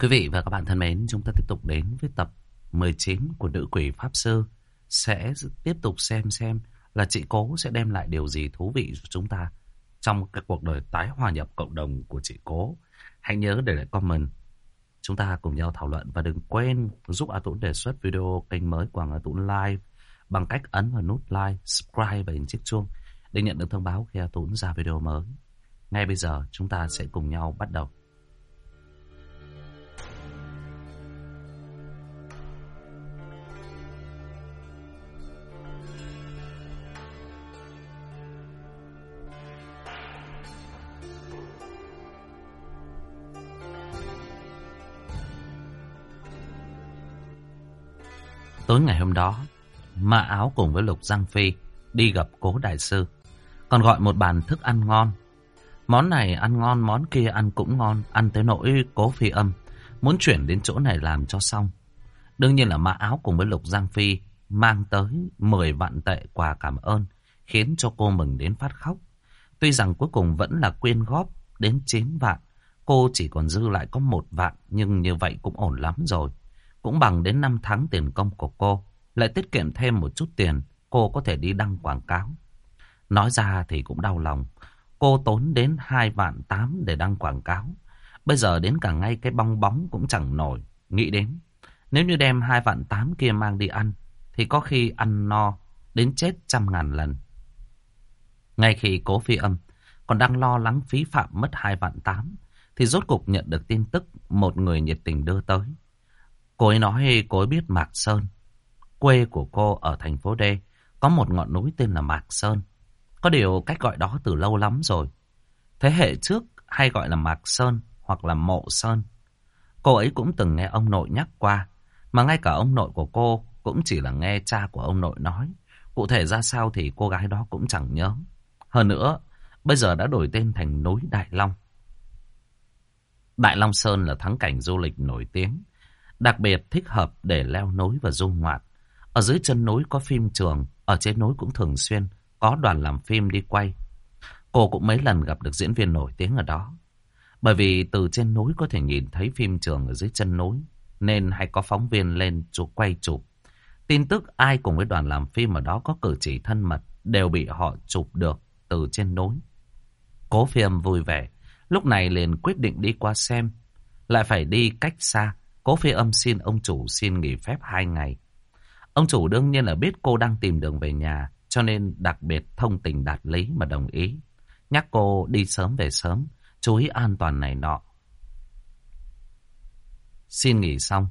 Quý vị và các bạn thân mến, chúng ta tiếp tục đến với tập 19 của Nữ Quỷ Pháp Sư. Sẽ tiếp tục xem xem là chị Cố sẽ đem lại điều gì thú vị cho chúng ta trong cái cuộc đời tái hòa nhập cộng đồng của chị Cố. Hãy nhớ để lại comment. Chúng ta cùng nhau thảo luận và đừng quên giúp A Tũng đề xuất video kênh mới của A Tũng Live bằng cách ấn vào nút like, subscribe và hình chiếc chuông để nhận được thông báo khi A Tũng ra video mới. Ngay bây giờ chúng ta sẽ cùng nhau bắt đầu. Tối ngày hôm đó, Mã Áo cùng với Lục Giang Phi đi gặp cố đại sư, còn gọi một bàn thức ăn ngon. Món này ăn ngon, món kia ăn cũng ngon, ăn tới nỗi cố phi âm, muốn chuyển đến chỗ này làm cho xong. Đương nhiên là Mã Áo cùng với Lục Giang Phi mang tới 10 vạn tệ quà cảm ơn, khiến cho cô mừng đến phát khóc. Tuy rằng cuối cùng vẫn là quyên góp đến 9 vạn, cô chỉ còn dư lại có một vạn, nhưng như vậy cũng ổn lắm rồi cũng bằng đến 5 tháng tiền công của cô. Lại tiết kiệm thêm một chút tiền, cô có thể đi đăng quảng cáo. Nói ra thì cũng đau lòng. Cô tốn đến 2 vạn 8 để đăng quảng cáo. Bây giờ đến cả ngay cái bong bóng cũng chẳng nổi. Nghĩ đến, nếu như đem 2 vạn 8 kia mang đi ăn, thì có khi ăn no đến chết trăm ngàn lần. Ngay khi cố phi âm còn đang lo lắng phí phạm mất 2 vạn 8, thì rốt cục nhận được tin tức một người nhiệt tình đưa tới. Cô ấy nói cô ấy biết Mạc Sơn. Quê của cô ở thành phố D có một ngọn núi tên là Mạc Sơn. Có điều cách gọi đó từ lâu lắm rồi. Thế hệ trước hay gọi là Mạc Sơn hoặc là Mộ Sơn. Cô ấy cũng từng nghe ông nội nhắc qua. Mà ngay cả ông nội của cô cũng chỉ là nghe cha của ông nội nói. Cụ thể ra sao thì cô gái đó cũng chẳng nhớ. Hơn nữa, bây giờ đã đổi tên thành núi Đại Long. Đại Long Sơn là thắng cảnh du lịch nổi tiếng đặc biệt thích hợp để leo núi và du ngoạn. Ở dưới chân núi có phim trường, ở trên núi cũng thường xuyên có đoàn làm phim đi quay. Cô cũng mấy lần gặp được diễn viên nổi tiếng ở đó. Bởi vì từ trên núi có thể nhìn thấy phim trường ở dưới chân núi, nên hay có phóng viên lên chụp quay chụp. Tin tức ai cùng với đoàn làm phim ở đó có cử chỉ thân mật đều bị họ chụp được từ trên núi. Cố phim vui vẻ, lúc này liền quyết định đi qua xem. Lại phải đi cách xa, Cố phi âm xin ông chủ xin nghỉ phép hai ngày. Ông chủ đương nhiên là biết cô đang tìm đường về nhà, cho nên đặc biệt thông tình đạt lý mà đồng ý. Nhắc cô đi sớm về sớm, chú ý an toàn này nọ. Xin nghỉ xong.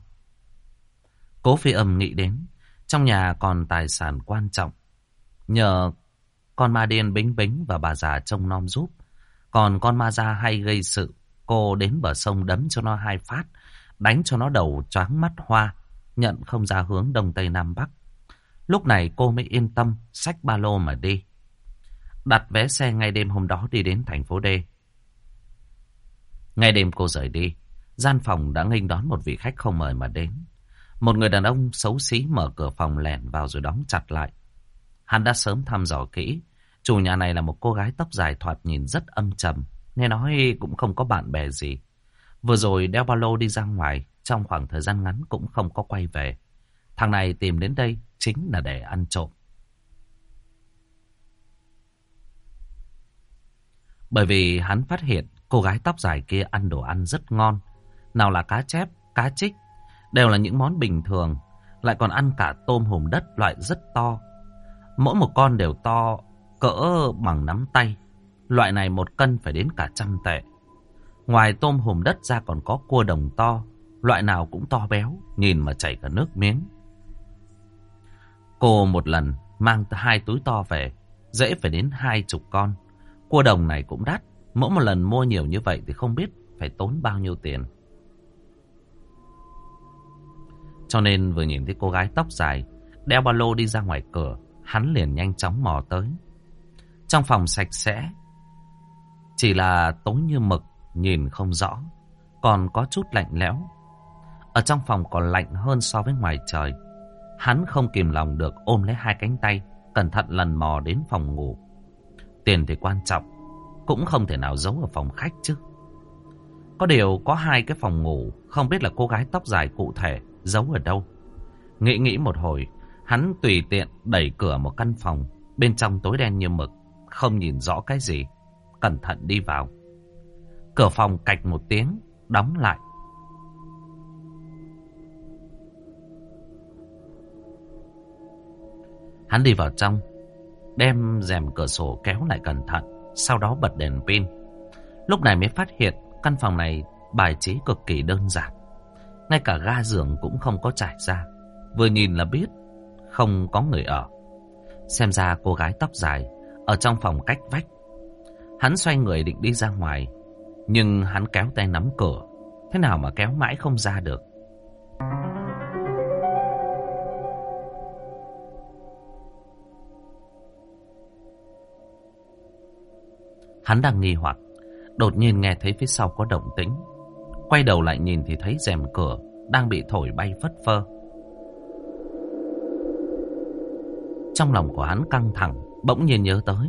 Cố phi âm nghĩ đến, trong nhà còn tài sản quan trọng. Nhờ con ma điên bính bính và bà già trông nom giúp. Còn con ma ra hay gây sự, cô đến bờ sông đấm cho nó hai phát, đánh cho nó đầu choáng mắt hoa, nhận không ra hướng đông tây nam bắc. Lúc này cô mới yên tâm xách ba lô mà đi. Đặt vé xe ngay đêm hôm đó đi đến thành phố D. Ngay đêm cô rời đi, gian phòng đã nghênh đón một vị khách không mời mà đến. Một người đàn ông xấu xí mở cửa phòng lẻn vào rồi đóng chặt lại. Hắn đã sớm thăm dò kỹ. Chủ nhà này là một cô gái tóc dài thoạt nhìn rất âm trầm. Nghe nói cũng không có bạn bè gì. Vừa rồi đeo ba lô đi ra ngoài, trong khoảng thời gian ngắn cũng không có quay về. Thằng này tìm đến đây chính là để ăn trộm. Bởi vì hắn phát hiện cô gái tóc dài kia ăn đồ ăn rất ngon. Nào là cá chép, cá trích, đều là những món bình thường. Lại còn ăn cả tôm hùm đất loại rất to. Mỗi một con đều to cỡ bằng nắm tay. Loại này một cân phải đến cả trăm tệ. Ngoài tôm hùm đất ra còn có cua đồng to, loại nào cũng to béo, nhìn mà chảy cả nước miếng. Cô một lần mang hai túi to về, dễ phải đến hai chục con. Cua đồng này cũng đắt, mỗi một lần mua nhiều như vậy thì không biết phải tốn bao nhiêu tiền. Cho nên vừa nhìn thấy cô gái tóc dài, đeo ba lô đi ra ngoài cửa, hắn liền nhanh chóng mò tới. Trong phòng sạch sẽ, chỉ là tối như mực, nhìn không rõ, còn có chút lạnh lẽo. Ở trong phòng còn lạnh hơn so với ngoài trời. Hắn không kìm lòng được ôm lấy hai cánh tay, cẩn thận lần mò đến phòng ngủ. Tiền thì quan trọng, cũng không thể nào giấu ở phòng khách chứ. Có điều có hai cái phòng ngủ, không biết là cô gái tóc dài cụ thể giấu ở đâu. Nghĩ nghĩ một hồi, hắn tùy tiện đẩy cửa một căn phòng, bên trong tối đen như mực, không nhìn rõ cái gì. Cẩn thận đi vào. Cửa phòng cạch một tiếng, đóng lại. Hắn đi vào trong, đem rèm cửa sổ kéo lại cẩn thận, sau đó bật đèn pin. Lúc này mới phát hiện căn phòng này bài trí cực kỳ đơn giản. Ngay cả ga giường cũng không có trải ra. Vừa nhìn là biết không có người ở. Xem ra cô gái tóc dài ở trong phòng cách vách. Hắn xoay người định đi ra ngoài, nhưng hắn kéo tay nắm cửa. Thế nào mà kéo mãi không ra được. Hắn đang nghi hoặc, đột nhiên nghe thấy phía sau có động tĩnh. Quay đầu lại nhìn thì thấy rèm cửa đang bị thổi bay phất phơ. Trong lòng của hắn căng thẳng, bỗng nhiên nhớ tới.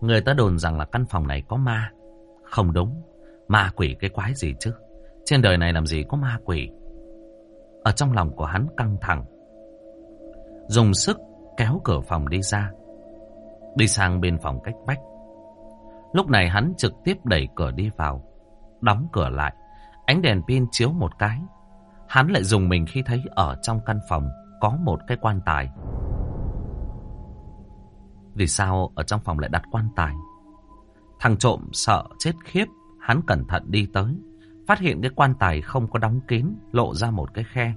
Người ta đồn rằng là căn phòng này có ma. Không đúng, ma quỷ cái quái gì chứ. Trên đời này làm gì có ma quỷ. Ở trong lòng của hắn căng thẳng. Dùng sức kéo cửa phòng đi ra. Đi sang bên phòng cách vách. Lúc này hắn trực tiếp đẩy cửa đi vào. Đóng cửa lại. Ánh đèn pin chiếu một cái. Hắn lại dùng mình khi thấy ở trong căn phòng có một cái quan tài. Vì sao ở trong phòng lại đặt quan tài? Thằng trộm sợ chết khiếp, hắn cẩn thận đi tới. Phát hiện cái quan tài không có đóng kín, lộ ra một cái khe.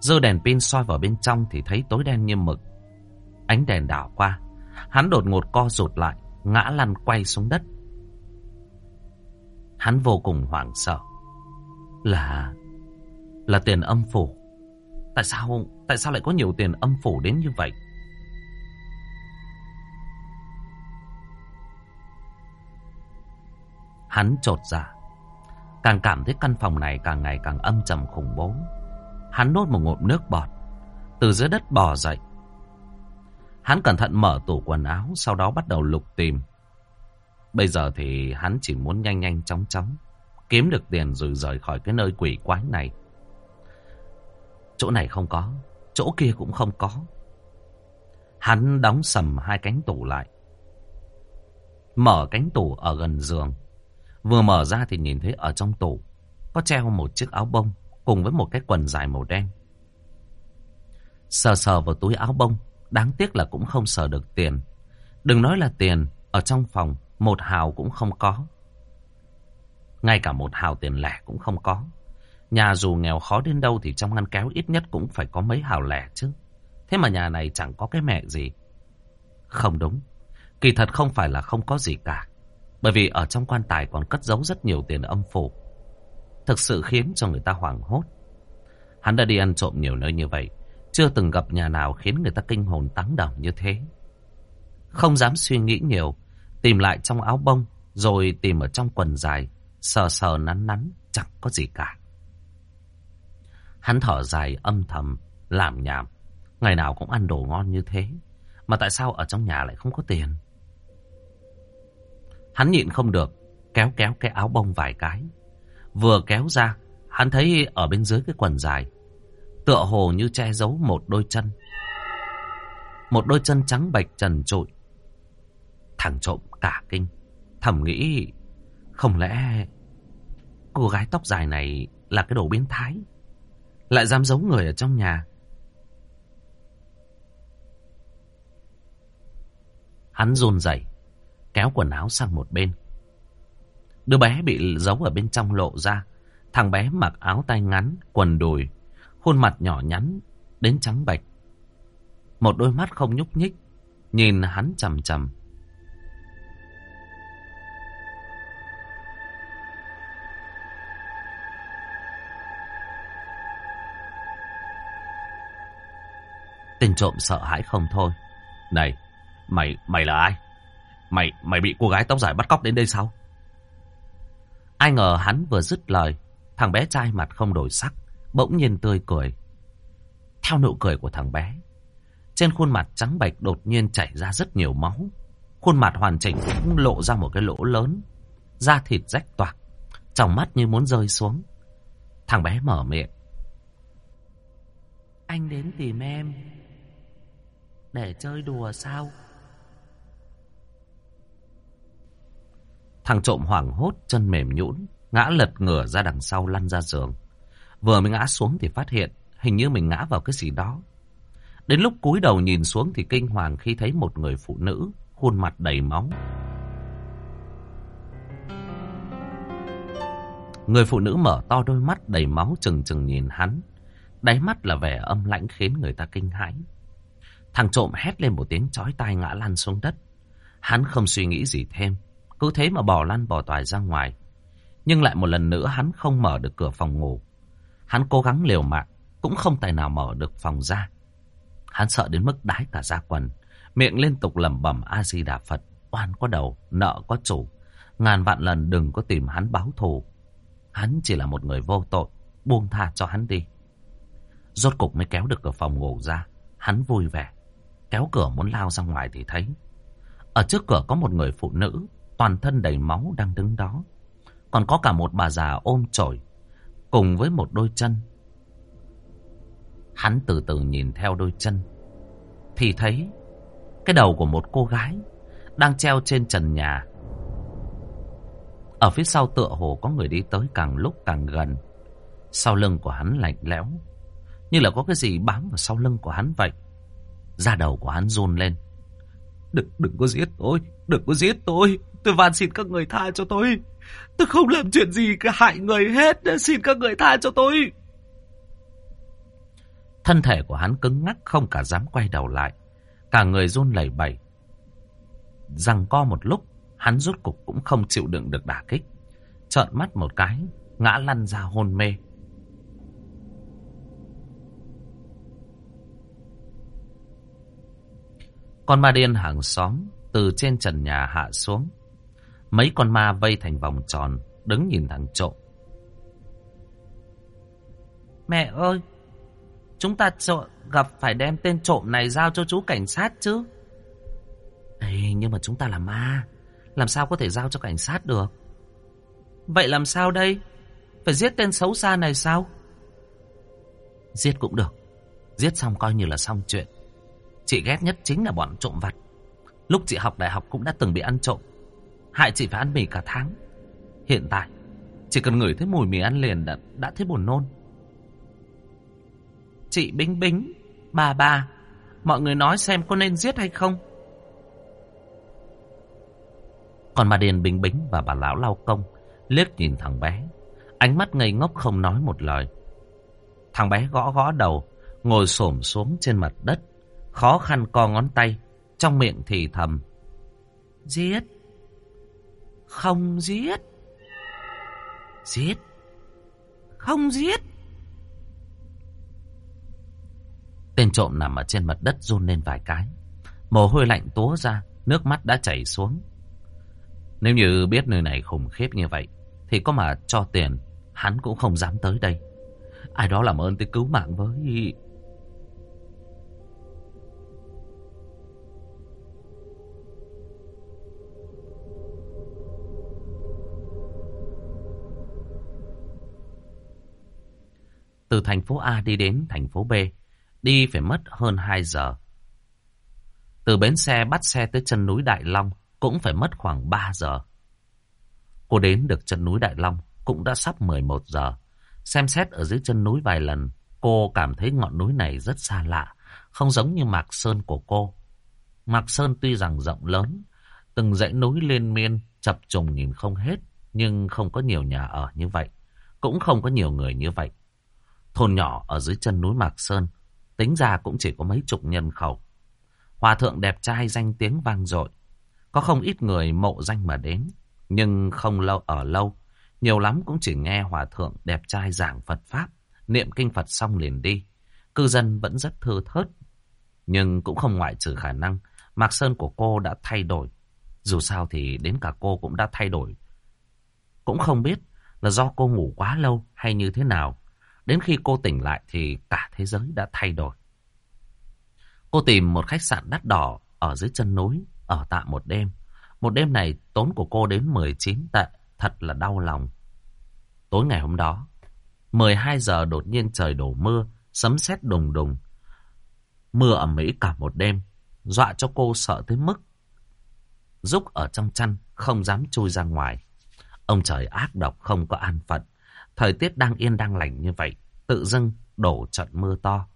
Dơ đèn pin soi vào bên trong thì thấy tối đen như mực. Ánh đèn đảo qua, hắn đột ngột co rụt lại, ngã lăn quay xuống đất. Hắn vô cùng hoảng sợ. Là... là tiền âm phủ. Tại sao... tại sao lại có nhiều tiền âm phủ đến như vậy? Hắn trột dạ. Càng cảm thấy căn phòng này càng ngày càng âm trầm khủng bố. Hắn nốt một ngụm nước bọt. Từ dưới đất bò dậy. Hắn cẩn thận mở tủ quần áo. Sau đó bắt đầu lục tìm. Bây giờ thì hắn chỉ muốn nhanh nhanh chóng chóng. Kiếm được tiền rồi rời khỏi cái nơi quỷ quái này. Chỗ này không có. Chỗ kia cũng không có. Hắn đóng sầm hai cánh tủ lại. Mở cánh tủ ở gần giường. Vừa mở ra thì nhìn thấy ở trong tủ có treo một chiếc áo bông cùng với một cái quần dài màu đen. Sờ sờ vào túi áo bông, đáng tiếc là cũng không sờ được tiền. Đừng nói là tiền, ở trong phòng một hào cũng không có. Ngay cả một hào tiền lẻ cũng không có. Nhà dù nghèo khó đến đâu thì trong ngăn kéo ít nhất cũng phải có mấy hào lẻ chứ. Thế mà nhà này chẳng có cái mẹ gì. Không đúng. Kỳ thật không phải là không có gì cả. Bởi vì ở trong quan tài còn cất giấu rất nhiều tiền âm phủ. Thực sự khiến cho người ta hoảng hốt. Hắn đã đi ăn trộm nhiều nơi như vậy. Chưa từng gặp nhà nào khiến người ta kinh hồn táng đồng như thế. Không dám suy nghĩ nhiều. Tìm lại trong áo bông. Rồi tìm ở trong quần dài. Sờ sờ nắn nắn. Chẳng có gì cả. Hắn thở dài âm thầm. Làm nhảm. Ngày nào cũng ăn đồ ngon như thế. Mà tại sao ở trong nhà lại không có tiền? Hắn nhịn không được, kéo kéo cái áo bông vài cái. Vừa kéo ra, hắn thấy ở bên dưới cái quần dài, tựa hồ như che giấu một đôi chân. Một đôi chân trắng bạch trần trụi. Thằng trộm cả kinh, thầm nghĩ, không lẽ cô gái tóc dài này là cái đồ biến thái, lại dám giấu người ở trong nhà. Hắn run rẩy kéo quần áo sang một bên. Đứa bé bị giấu ở bên trong lộ ra. Thằng bé mặc áo tay ngắn, quần đùi, khuôn mặt nhỏ nhắn, đến trắng bệch. Một đôi mắt không nhúc nhích, nhìn hắn chầm chầm. Tên trộm sợ hãi không thôi. Này, mày, mày là ai? Mày, mày bị cô gái tóc dài bắt cóc đến đây sao? Ai ngờ hắn vừa dứt lời, thằng bé trai mặt không đổi sắc, bỗng nhiên tươi cười. Theo nụ cười của thằng bé, trên khuôn mặt trắng bệch đột nhiên chảy ra rất nhiều máu. Khuôn mặt hoàn chỉnh cũng lộ ra một cái lỗ lớn, da thịt rách toạc, Trong mắt như muốn rơi xuống. Thằng bé mở miệng. Anh đến tìm em. Để chơi đùa sao? Thằng trộm hoảng hốt, chân mềm nhũn, ngã lật ngửa ra đằng sau lăn ra giường. Vừa mới ngã xuống thì phát hiện, hình như mình ngã vào cái gì đó. Đến lúc cúi đầu nhìn xuống thì kinh hoàng khi thấy một người phụ nữ, khuôn mặt đầy máu. Người phụ nữ mở to đôi mắt đầy máu chừng chừng nhìn hắn. Đáy mắt là vẻ âm lãnh khiến người ta kinh hãi. Thằng trộm hét lên một tiếng chói tai ngã lăn xuống đất. Hắn không suy nghĩ gì thêm. Cứ thế mà bỏ lăn bỏ toài ra ngoài. Nhưng lại một lần nữa hắn không mở được cửa phòng ngủ. Hắn cố gắng liều mạng. Cũng không tài nào mở được phòng ra. Hắn sợ đến mức đái cả da quần. Miệng liên tục lẩm bẩm A-di-đà Phật. Oan có đầu, nợ có chủ. Ngàn vạn lần đừng có tìm hắn báo thù. Hắn chỉ là một người vô tội. Buông tha cho hắn đi. Rốt cục mới kéo được cửa phòng ngủ ra. Hắn vui vẻ. Kéo cửa muốn lao ra ngoài thì thấy. Ở trước cửa có một người phụ nữ. Toàn thân đầy máu đang đứng đó. Còn có cả một bà già ôm chổi. Cùng với một đôi chân. Hắn từ từ nhìn theo đôi chân. Thì thấy cái đầu của một cô gái đang treo trên trần nhà. Ở phía sau tựa hồ có người đi tới càng lúc càng gần. Sau lưng của hắn lạnh lẽo. Như là có cái gì bám vào sau lưng của hắn vậy. Da đầu của hắn run lên. Đừng, đừng có giết tôi. Đừng có giết tôi. Tôi van xin các người tha cho tôi. Tôi không làm chuyện gì cả hại người hết. Xin các người tha cho tôi. Thân thể của hắn cứng ngắc không cả dám quay đầu lại. Cả người run lẩy bẩy. Rằng co một lúc, hắn rút cục cũng không chịu đựng được đả kích. Trợn mắt một cái, ngã lăn ra hôn mê. Con ma điên hàng xóm từ trên trần nhà hạ xuống. Mấy con ma vây thành vòng tròn, đứng nhìn thằng trộm. Mẹ ơi, chúng ta trộm, gặp phải đem tên trộm này giao cho chú cảnh sát chứ. Ê, nhưng mà chúng ta là ma, làm sao có thể giao cho cảnh sát được? Vậy làm sao đây? Phải giết tên xấu xa này sao? Giết cũng được, giết xong coi như là xong chuyện. Chị ghét nhất chính là bọn trộm vặt. Lúc chị học đại học cũng đã từng bị ăn trộm. Hại chị phải ăn mì cả tháng. Hiện tại, chỉ cần ngửi thấy mùi mì ăn liền đã, đã thấy buồn nôn. Chị Bính Bính, bà bà, mọi người nói xem có nên giết hay không? Còn bà Điền Bính Bính và bà Lão Lao Công liếc nhìn thằng bé. Ánh mắt ngây ngốc không nói một lời. Thằng bé gõ gõ đầu, ngồi xổm xuống trên mặt đất, khó khăn co ngón tay, trong miệng thì thầm. Giết! Không giết! Giết! Không giết! Tên trộm nằm ở trên mặt đất run lên vài cái. Mồ hôi lạnh túa ra, nước mắt đã chảy xuống. Nếu như biết nơi này khủng khiếp như vậy, thì có mà cho tiền, hắn cũng không dám tới đây. Ai đó làm ơn tới cứu mạng với... Từ thành phố A đi đến thành phố B, đi phải mất hơn 2 giờ. Từ bến xe bắt xe tới chân núi Đại Long cũng phải mất khoảng 3 giờ. Cô đến được chân núi Đại Long cũng đã sắp 11 giờ. Xem xét ở dưới chân núi vài lần, cô cảm thấy ngọn núi này rất xa lạ, không giống như Mạc Sơn của cô. Mạc Sơn tuy rằng rộng lớn, từng dãy núi liên miên, chập trùng nhìn không hết, nhưng không có nhiều nhà ở như vậy, cũng không có nhiều người như vậy. Thôn nhỏ ở dưới chân núi Mạc Sơn, tính ra cũng chỉ có mấy chục nhân khẩu. Hòa thượng đẹp trai danh tiếng vang dội, có không ít người mộ danh mà đến, nhưng không lâu ở lâu, nhiều lắm cũng chỉ nghe hòa thượng đẹp trai giảng Phật Pháp, niệm kinh Phật xong liền đi. Cư dân vẫn rất thưa thớt, nhưng cũng không ngoại trừ khả năng Mạc Sơn của cô đã thay đổi. Dù sao thì đến cả cô cũng đã thay đổi. Cũng không biết là do cô ngủ quá lâu hay như thế nào. Đến khi cô tỉnh lại thì cả thế giới đã thay đổi. Cô tìm một khách sạn đắt đỏ ở dưới chân núi, ở tạm một đêm. Một đêm này tốn của cô đến 19 tệ, thật là đau lòng. Tối ngày hôm đó, 12 giờ đột nhiên trời đổ mưa, sấm sét đùng đùng. Mưa ẩm mỹ cả một đêm, dọa cho cô sợ tới mức. Rúc ở trong chăn, không dám chui ra ngoài. Ông trời ác độc không có an phận. Thời tiết đang yên đang lành như vậy, tự dưng đổ trận mưa to.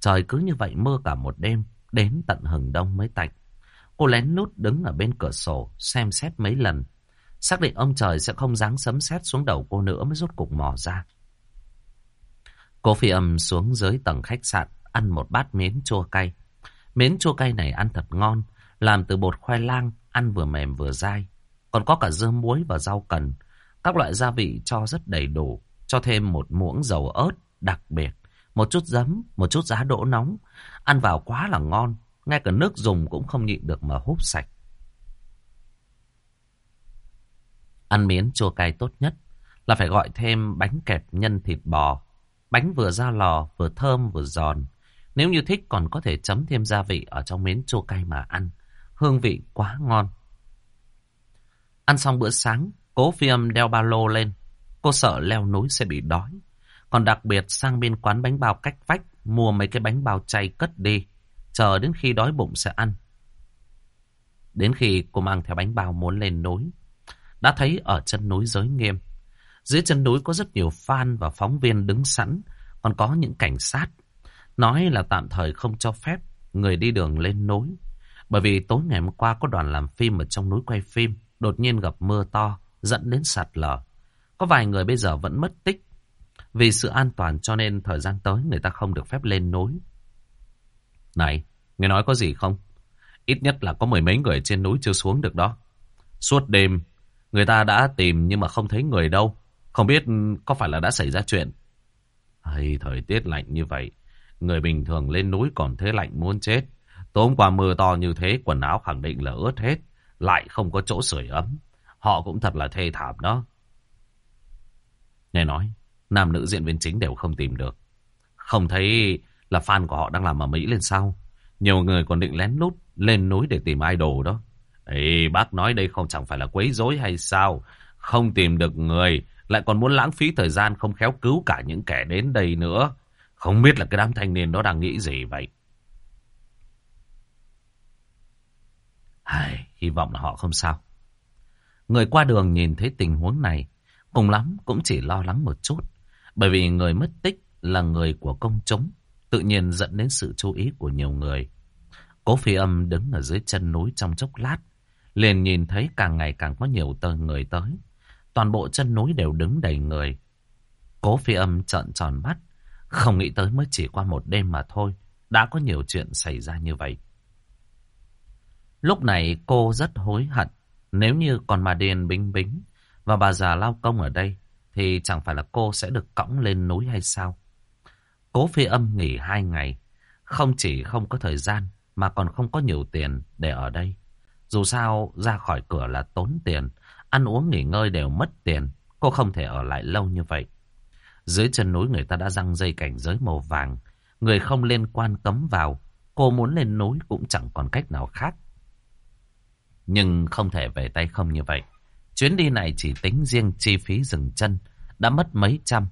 Trời cứ như vậy mưa cả một đêm, đến tận hừng đông mới tạnh. Cô lén lút đứng ở bên cửa sổ, xem xét mấy lần. Xác định ông trời sẽ không dáng sấm sét xuống đầu cô nữa mới rút cục mò ra. Cô phi âm xuống dưới tầng khách sạn, ăn một bát miến chua cay. Miến chua cay này ăn thật ngon, làm từ bột khoai lang, ăn vừa mềm vừa dai. Còn có cả dưa muối và rau cần. Các loại gia vị cho rất đầy đủ, cho thêm một muỗng dầu ớt đặc biệt. Một chút giấm, một chút giá đỗ nóng. Ăn vào quá là ngon, ngay cả nước dùng cũng không nhịn được mà húp sạch. Ăn miến chua cay tốt nhất là phải gọi thêm bánh kẹp nhân thịt bò. Bánh vừa ra lò, vừa thơm vừa giòn. Nếu như thích còn có thể chấm thêm gia vị ở trong miến chua cay mà ăn. Hương vị quá ngon. Ăn xong bữa sáng, cố phi âm đeo ba lô lên. Cô sợ leo núi sẽ bị đói. Còn đặc biệt sang bên quán bánh bao cách vách, mua mấy cái bánh bao chay cất đi. Chờ đến khi đói bụng sẽ ăn. Đến khi cô mang theo bánh bao muốn lên núi, đã thấy ở chân núi giới nghiêm. Dưới chân núi có rất nhiều fan và phóng viên đứng sẵn, còn có những cảnh sát. Nói là tạm thời không cho phép người đi đường lên núi. Bởi vì tối ngày hôm qua có đoàn làm phim ở trong núi quay phim, đột nhiên gặp mưa to, dẫn đến sạt lở. Có vài người bây giờ vẫn mất tích. Vì sự an toàn cho nên thời gian tới người ta không được phép lên núi. Này, nghe nói có gì không? Ít nhất là có mười mấy người trên núi chưa xuống được đó. Suốt đêm, người ta đã tìm nhưng mà không thấy người đâu. Không biết có phải là đã xảy ra chuyện. Hay thời tiết lạnh như vậy, người bình thường lên núi còn thế lạnh muốn chết. Tối qua mưa to như thế, quần áo khẳng định là ướt hết, lại không có chỗ sưởi ấm. Họ cũng thật là thê thảm đó. Nghe nói, nam nữ diễn viên chính đều không tìm được. Không thấy là fan của họ đang làm ở Mỹ lên sau. Nhiều người còn định lén lút lên núi để tìm idol đó. Ê, bác nói đây không chẳng phải là quấy rối hay sao? Không tìm được người, lại còn muốn lãng phí thời gian không khéo cứu cả những kẻ đến đây nữa. Không biết là cái đám thanh niên đó đang nghĩ gì vậy? Ai, hy vọng là họ không sao. Người qua đường nhìn thấy tình huống này, cùng lắm cũng chỉ lo lắng một chút. Bởi vì người mất tích là người của công chúng, tự nhiên dẫn đến sự chú ý của nhiều người. Cố phi âm đứng ở dưới chân núi trong chốc lát, liền nhìn thấy càng ngày càng có nhiều tờ người tới. Toàn bộ chân núi đều đứng đầy người. Cố phi âm trợn tròn mắt, không nghĩ tới mới chỉ qua một đêm mà thôi, đã có nhiều chuyện xảy ra như vậy. Lúc này cô rất hối hận, nếu như còn mà điền bính bính và bà già lao công ở đây, thì chẳng phải là cô sẽ được cõng lên núi hay sao? Cố phi âm nghỉ hai ngày, không chỉ không có thời gian, mà còn không có nhiều tiền để ở đây. Dù sao, ra khỏi cửa là tốn tiền, ăn uống nghỉ ngơi đều mất tiền, cô không thể ở lại lâu như vậy. Dưới chân núi người ta đã răng dây cảnh giới màu vàng, người không liên quan cấm vào, cô muốn lên núi cũng chẳng còn cách nào khác. Nhưng không thể về tay không như vậy. Chuyến đi này chỉ tính riêng chi phí dừng chân, đã mất mấy trăm.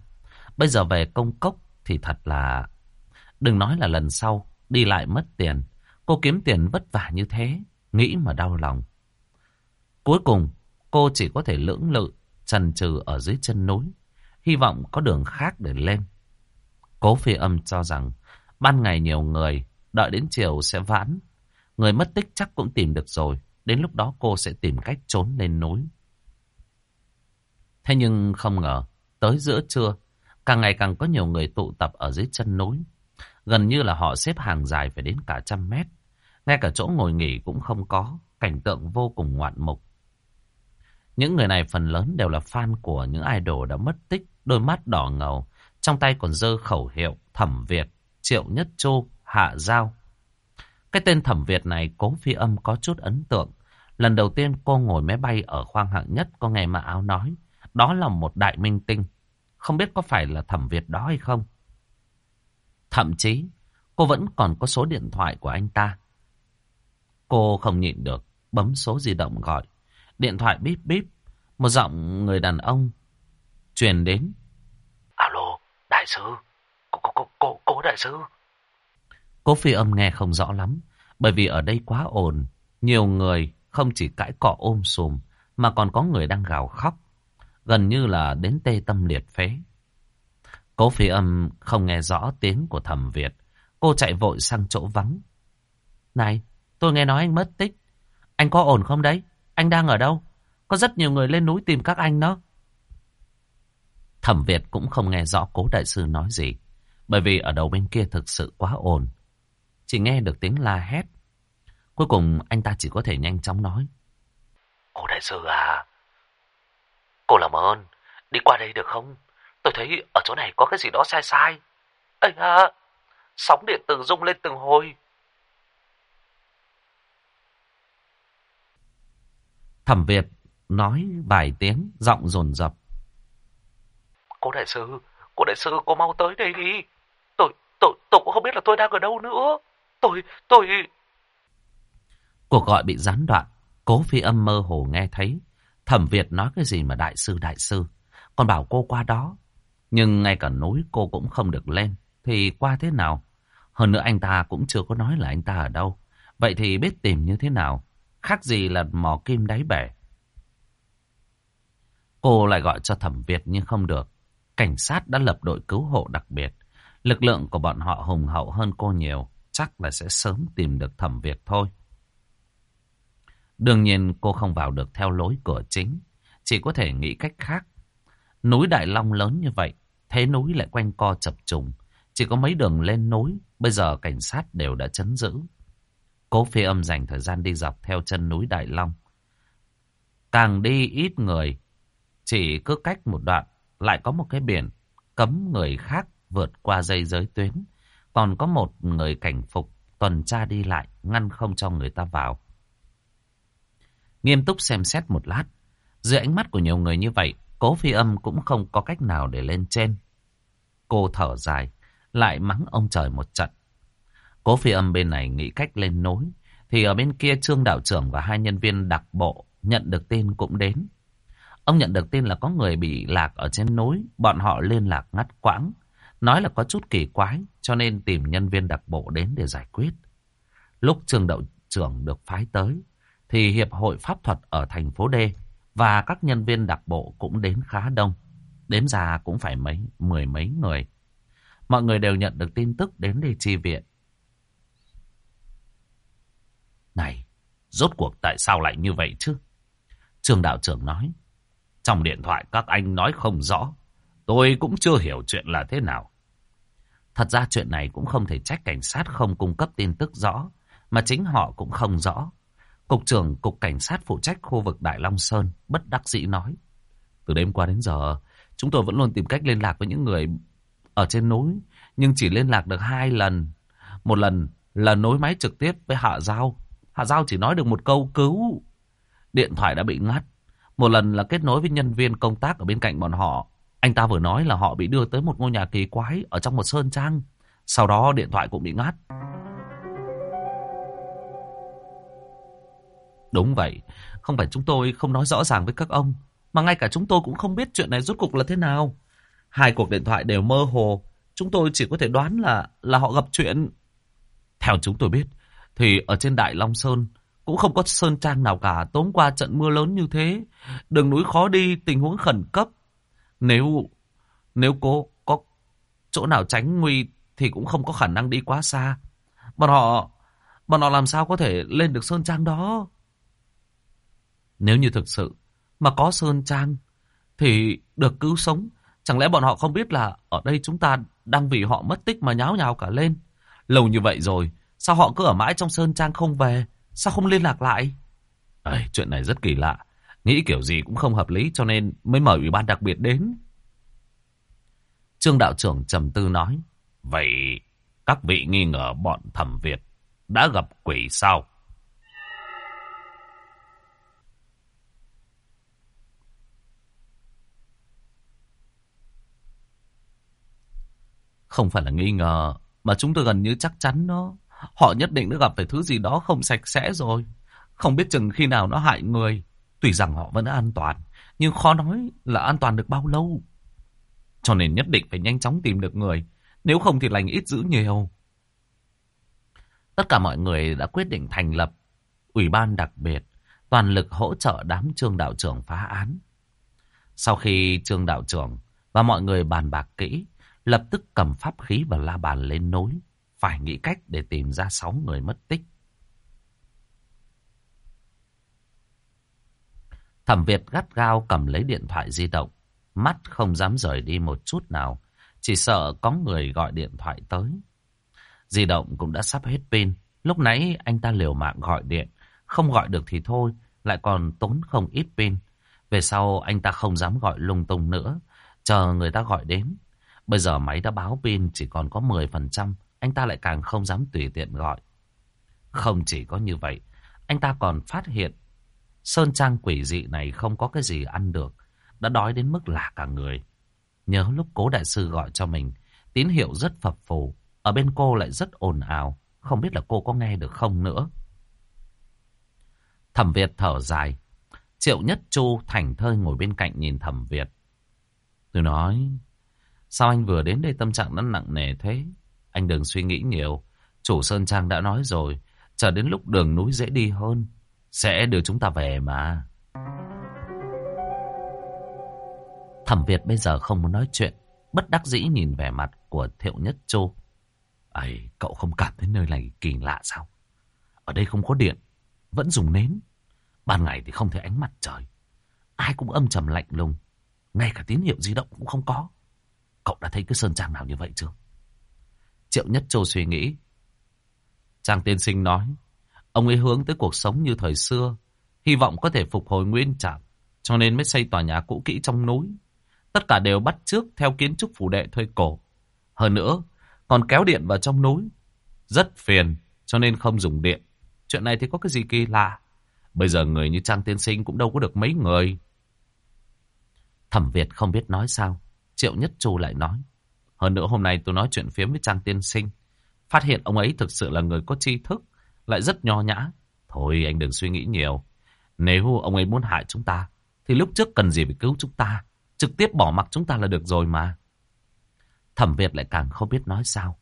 Bây giờ về công cốc thì thật là... Đừng nói là lần sau, đi lại mất tiền. Cô kiếm tiền vất vả như thế, nghĩ mà đau lòng. Cuối cùng, cô chỉ có thể lưỡng lự, trần trừ ở dưới chân núi. Hy vọng có đường khác để lên. Cố phi âm cho rằng, ban ngày nhiều người, đợi đến chiều sẽ vãn. Người mất tích chắc cũng tìm được rồi. Đến lúc đó cô sẽ tìm cách trốn lên núi. Thế nhưng không ngờ, tới giữa trưa, càng ngày càng có nhiều người tụ tập ở dưới chân núi. Gần như là họ xếp hàng dài phải đến cả trăm mét. Ngay cả chỗ ngồi nghỉ cũng không có, cảnh tượng vô cùng ngoạn mục. Những người này phần lớn đều là fan của những idol đã mất tích, đôi mắt đỏ ngầu, trong tay còn dơ khẩu hiệu Thẩm Việt, Triệu Nhất Châu, Hạ Giao. Cái tên Thẩm Việt này cố phi âm có chút ấn tượng. Lần đầu tiên cô ngồi máy bay ở khoang hạng nhất có nghe mà áo nói. Đó là một đại minh tinh. Không biết có phải là Thẩm Việt đó hay không? Thậm chí, cô vẫn còn có số điện thoại của anh ta. Cô không nhịn được, bấm số di động gọi. Điện thoại bíp bíp, một giọng người đàn ông truyền đến. Alo, đại sứ, cô, cô, cô, cô, cô đại sứ. Cố phi âm nghe không rõ lắm, bởi vì ở đây quá ồn. Nhiều người không chỉ cãi cọ ôm sùm, mà còn có người đang gào khóc. Gần như là đến tê tâm liệt phế. Cố phi âm không nghe rõ tiếng của thẩm Việt. Cô chạy vội sang chỗ vắng. Này, tôi nghe nói anh mất tích. Anh có ổn không đấy? Anh đang ở đâu? Có rất nhiều người lên núi tìm các anh đó. Thẩm Việt cũng không nghe rõ cố đại sư nói gì. Bởi vì ở đầu bên kia thực sự quá ồn. Chỉ nghe được tiếng la hét. Cuối cùng anh ta chỉ có thể nhanh chóng nói. Cô đại sư à, cô làm ơn, đi qua đây được không? Tôi thấy ở chỗ này có cái gì đó sai sai. Ây à, sóng điện tử rung lên từng hồi. Thẩm Việt nói vài tiếng, giọng rồn rập. Cô đại sư, cô đại sư cô mau tới đây đi. Tôi, tôi, tôi cũng không biết là tôi đang ở đâu nữa. Tôi, tôi... Cuộc gọi bị gián đoạn, cố phi âm mơ hồ nghe thấy. Thẩm Việt nói cái gì mà đại sư đại sư. Còn bảo cô qua đó. Nhưng ngay cả núi cô cũng không được lên. Thì qua thế nào? Hơn nữa anh ta cũng chưa có nói là anh ta ở đâu. Vậy thì biết tìm như thế nào? Khác gì là mò kim đáy bể. Cô lại gọi cho thẩm Việt nhưng không được. Cảnh sát đã lập đội cứu hộ đặc biệt. Lực lượng của bọn họ hùng hậu hơn cô nhiều. Chắc là sẽ sớm tìm được thẩm việc thôi. Đương nhiên, cô không vào được theo lối cửa chính. Chỉ có thể nghĩ cách khác. Núi Đại Long lớn như vậy. Thế núi lại quanh co chập trùng. Chỉ có mấy đường lên núi. Bây giờ cảnh sát đều đã chấn giữ. Cố phi âm dành thời gian đi dọc theo chân núi Đại Long. Càng đi ít người. Chỉ cứ cách một đoạn. Lại có một cái biển. Cấm người khác vượt qua dây giới tuyến. Còn có một người cảnh phục tuần tra đi lại. Ngăn không cho người ta vào. Nghiêm túc xem xét một lát. Dưới ánh mắt của nhiều người như vậy, cố phi âm cũng không có cách nào để lên trên. Cô thở dài, lại mắng ông trời một trận. Cố phi âm bên này nghĩ cách lên nối, thì ở bên kia trương đạo trưởng và hai nhân viên đặc bộ nhận được tin cũng đến. Ông nhận được tin là có người bị lạc ở trên núi, bọn họ liên lạc ngắt quãng, nói là có chút kỳ quái, cho nên tìm nhân viên đặc bộ đến để giải quyết. Lúc trường đạo trưởng được phái tới, thì Hiệp hội Pháp thuật ở thành phố D và các nhân viên đặc bộ cũng đến khá đông. Đếm ra cũng phải mấy, mười mấy người. Mọi người đều nhận được tin tức đến để chi viện. Này, rốt cuộc tại sao lại như vậy chứ? Trường đạo trưởng nói. Trong điện thoại các anh nói không rõ. Tôi cũng chưa hiểu chuyện là thế nào. Thật ra chuyện này cũng không thể trách cảnh sát không cung cấp tin tức rõ, mà chính họ cũng không rõ. Cục trưởng Cục Cảnh sát phụ trách khu vực Đại Long Sơn bất đắc dĩ nói. Từ đêm qua đến giờ, chúng tôi vẫn luôn tìm cách liên lạc với những người ở trên núi, nhưng chỉ liên lạc được hai lần. Một lần là nối máy trực tiếp với Hạ Giao. Hạ Giao chỉ nói được một câu cứu. Điện thoại đã bị ngắt. Một lần là kết nối với nhân viên công tác ở bên cạnh bọn họ. Anh ta vừa nói là họ bị đưa tới một ngôi nhà kỳ quái ở trong một sơn trang. Sau đó điện thoại cũng bị ngắt. Đúng vậy, không phải chúng tôi không nói rõ ràng với các ông, mà ngay cả chúng tôi cũng không biết chuyện này rốt cuộc là thế nào. Hai cuộc điện thoại đều mơ hồ, chúng tôi chỉ có thể đoán là là họ gặp chuyện. Theo chúng tôi biết, thì ở trên Đại Long Sơn cũng không có sơn trang nào cả tốn qua trận mưa lớn như thế. Đường núi khó đi, tình huống khẩn cấp. Nếu nếu cô có chỗ nào tránh nguy thì cũng không có khả năng đi quá xa. Bọn họ bọn họ làm sao có thể lên được sơn trang đó? Nếu như thực sự mà có Sơn Trang thì được cứu sống. Chẳng lẽ bọn họ không biết là ở đây chúng ta đang vì họ mất tích mà nháo nhào cả lên. Lâu như vậy rồi, sao họ cứ ở mãi trong Sơn Trang không về? Sao không liên lạc lại? Ây, chuyện này rất kỳ lạ. Nghĩ kiểu gì cũng không hợp lý cho nên mới mời ủy ban đặc biệt đến. Trương đạo trưởng trầm tư nói. Vậy các vị nghi ngờ bọn thẩm Việt đã gặp quỷ sao? Không phải là nghi ngờ, mà chúng tôi gần như chắc chắn đó. Họ nhất định đã gặp phải thứ gì đó không sạch sẽ rồi. Không biết chừng khi nào nó hại người. Tuy rằng họ vẫn an toàn, nhưng khó nói là an toàn được bao lâu. Cho nên nhất định phải nhanh chóng tìm được người. Nếu không thì lành ít giữ nhiều. Tất cả mọi người đã quyết định thành lập ủy ban đặc biệt, toàn lực hỗ trợ đám trương đạo trưởng phá án. Sau khi trương đạo trưởng và mọi người bàn bạc kỹ, lập tức cầm pháp khí và la bàn lên nối, phải nghĩ cách để tìm ra sáu người mất tích. Thẩm Việt gắt gao cầm lấy điện thoại di động, mắt không dám rời đi một chút nào, chỉ sợ có người gọi điện thoại tới. Di động cũng đã sắp hết pin, lúc nãy anh ta liều mạng gọi điện, không gọi được thì thôi, lại còn tốn không ít pin. Về sau anh ta không dám gọi lung tung nữa, chờ người ta gọi đến. Bây giờ máy đã báo pin chỉ còn có 10%, anh ta lại càng không dám tùy tiện gọi. Không chỉ có như vậy, anh ta còn phát hiện Sơn Trang quỷ dị này không có cái gì ăn được, đã đói đến mức lạ cả người. Nhớ lúc cố đại sư gọi cho mình, tín hiệu rất phập phù, ở bên cô lại rất ồn ào, không biết là cô có nghe được không nữa. Thẩm Việt thở dài, Triệu Nhất Chu thảnh thơi ngồi bên cạnh nhìn Thẩm Việt. Tôi nói, sao anh vừa đến đây tâm trạng nó nặng nề thế? Anh đừng suy nghĩ nhiều, chủ Sơn Trang đã nói rồi, chờ đến lúc đường núi dễ đi hơn, sẽ đưa chúng ta về mà. Thẩm Việt bây giờ không muốn nói chuyện. Bất đắc dĩ nhìn vẻ mặt của Thiệu Nhất Châu. ấy cậu không cảm thấy nơi này kỳ lạ sao? Ở đây không có điện, vẫn dùng nến. Ban ngày thì không thấy ánh mặt trời. Ai cũng âm trầm lạnh lùng. Ngay cả tín hiệu di động cũng không có. Cậu đã thấy cái sơn trang nào như vậy chưa? Triệu Nhất Châu suy nghĩ. Trang tiên sinh nói, Ông ấy hướng tới cuộc sống như thời xưa, hy vọng có thể phục hồi nguyên trạng, cho nên mới xây tòa nhà cũ kỹ trong núi. Tất cả đều bắt trước theo kiến trúc phủ đệ thời cổ. Hơn nữa, còn kéo điện vào trong núi. Rất phiền, cho nên không dùng điện. Chuyện này thì có cái gì kỳ lạ. Bây giờ người như Trang Tiên Sinh cũng đâu có được mấy người. Thẩm Việt không biết nói sao. Triệu Nhất Chu lại nói. Hơn nữa hôm nay tôi nói chuyện phiếm với Trang Tiên Sinh. Phát hiện ông ấy thực sự là người có tri thức lại rất nho nhã. Thôi anh đừng suy nghĩ nhiều. Nếu ông ấy muốn hại chúng ta, thì lúc trước cần gì phải cứu chúng ta. Trực tiếp bỏ mặc chúng ta là được rồi mà. Thẩm Việt lại càng không biết nói sao.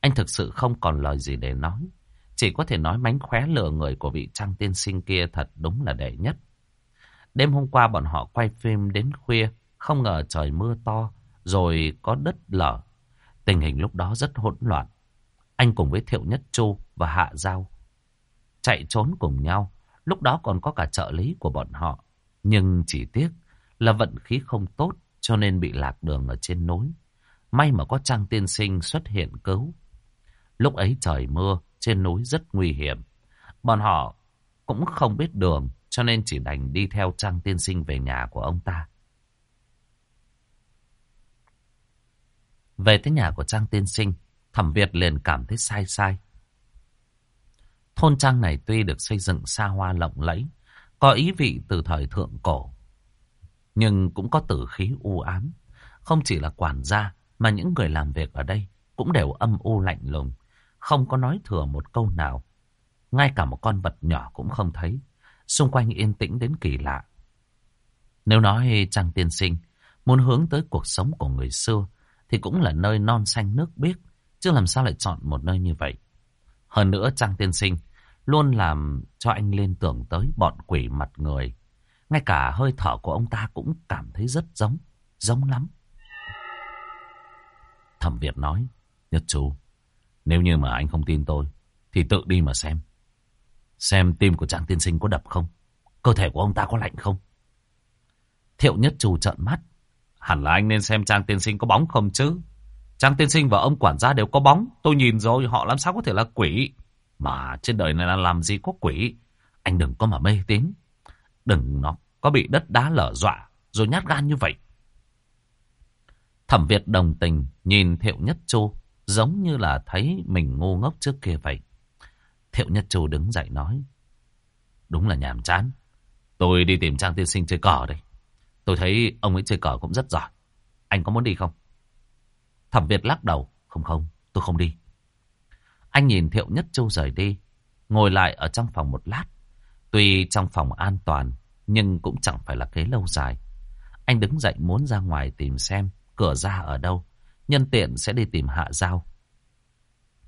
Anh thực sự không còn lời gì để nói. Chỉ có thể nói mánh khóe lừa người của vị trang tiên sinh kia thật đúng là đệ nhất. Đêm hôm qua bọn họ quay phim đến khuya, không ngờ trời mưa to, rồi có đất lở. Tình hình lúc đó rất hỗn loạn. Anh cùng với Thiệu Nhất Chu và Hạ Giao chạy trốn cùng nhau. Lúc đó còn có cả trợ lý của bọn họ. Nhưng chỉ tiếc là vận khí không tốt cho nên bị lạc đường ở trên núi. May mà có Trang Tiên Sinh xuất hiện cứu. Lúc ấy trời mưa, trên núi rất nguy hiểm. Bọn họ cũng không biết đường cho nên chỉ đành đi theo Trang Tiên Sinh về nhà của ông ta. Về tới nhà của Trang Tiên Sinh, Thẩm Việt liền cảm thấy sai sai. Thôn trang này tuy được xây dựng xa hoa lộng lẫy, có ý vị từ thời thượng cổ, nhưng cũng có tử khí u ám. Không chỉ là quản gia, mà những người làm việc ở đây cũng đều âm u lạnh lùng, không có nói thừa một câu nào. Ngay cả một con vật nhỏ cũng không thấy, xung quanh yên tĩnh đến kỳ lạ. Nếu nói trang tiên sinh muốn hướng tới cuộc sống của người xưa, thì cũng là nơi non xanh nước biếc, chứ làm sao lại chọn một nơi như vậy. Hơn nữa Trang Tiên Sinh luôn làm cho anh liên tưởng tới bọn quỷ mặt người. Ngay cả hơi thở của ông ta cũng cảm thấy rất giống, giống lắm. Thẩm Việt nói, Nhất chú, nếu như mà anh không tin tôi, thì tự đi mà xem. Xem tim của Trang Tiên Sinh có đập không? Cơ thể của ông ta có lạnh không? Thiệu Nhất Trù trợn mắt. Hẳn là anh nên xem Trang Tiên Sinh có bóng không chứ? Trang tiên sinh và ông quản gia đều có bóng. Tôi nhìn rồi, họ làm sao có thể là quỷ. Mà trên đời này là làm gì có quỷ. Anh đừng có mà mê tín. Đừng nó có bị đất đá lở dọa, rồi nhát gan như vậy. Thẩm Việt đồng tình, nhìn Thiệu Nhất Chu, giống như là thấy mình ngu ngốc trước kia vậy. Thiệu Nhất Chu đứng dậy nói. Đúng là nhàm chán. Tôi đi tìm Trang tiên sinh chơi cờ đây. Tôi thấy ông ấy chơi cờ cũng rất giỏi. Anh có muốn đi không? Thẩm Việt lắc đầu. Không không, tôi không đi. Anh nhìn Thiệu Nhất Châu rời đi. Ngồi lại ở trong phòng một lát. Tuy trong phòng an toàn, nhưng cũng chẳng phải là kế lâu dài. Anh đứng dậy muốn ra ngoài tìm xem cửa ra ở đâu. Nhân tiện sẽ đi tìm Hạ Giao.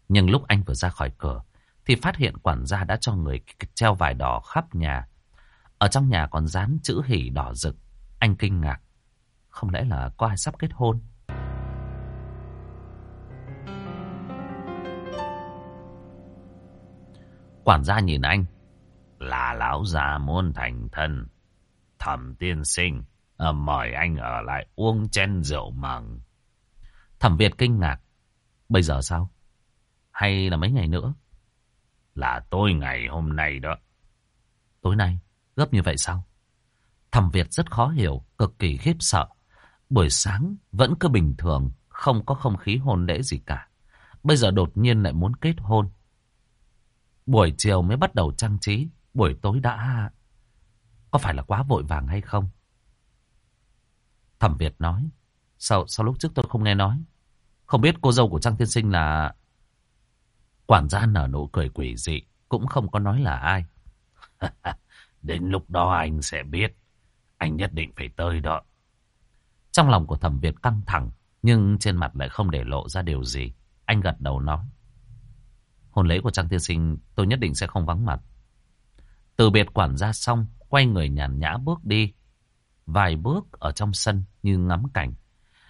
Nhưng lúc anh vừa ra khỏi cửa, thì phát hiện quản gia đã cho người treo vải đỏ khắp nhà. Ở trong nhà còn dán chữ hỉ đỏ rực. Anh kinh ngạc. Không lẽ là có ai sắp kết hôn? Quản gia nhìn anh. Là lão già muốn thành thân. Thẩm tiên sinh. À, mời anh ở lại uống chén rượu mừng. Thẩm Việt kinh ngạc. Bây giờ sao? Hay là mấy ngày nữa? Là tối ngày hôm nay đó. Tối nay? Gấp như vậy sao? Thẩm Việt rất khó hiểu, cực kỳ khiếp sợ. Buổi sáng vẫn cứ bình thường, không có không khí hôn lễ gì cả. Bây giờ đột nhiên lại muốn kết hôn. Buổi chiều mới bắt đầu trang trí, buổi tối đã... Có phải là quá vội vàng hay không? Thẩm Việt nói, sao, sao lúc trước tôi không nghe nói? Không biết cô dâu của Trang Tiên Sinh là... Quản gia nở nụ cười quỷ dị, cũng không có nói là ai. Đến lúc đó anh sẽ biết. Anh nhất định phải tới đó. Trong lòng của thẩm Việt căng thẳng, nhưng trên mặt lại không để lộ ra điều gì. Anh gật đầu nói. Hôn lễ của Trang Tiên Sinh tôi nhất định sẽ không vắng mặt. Từ biệt quản gia xong, quay người nhàn nhã bước đi. Vài bước ở trong sân như ngắm cảnh.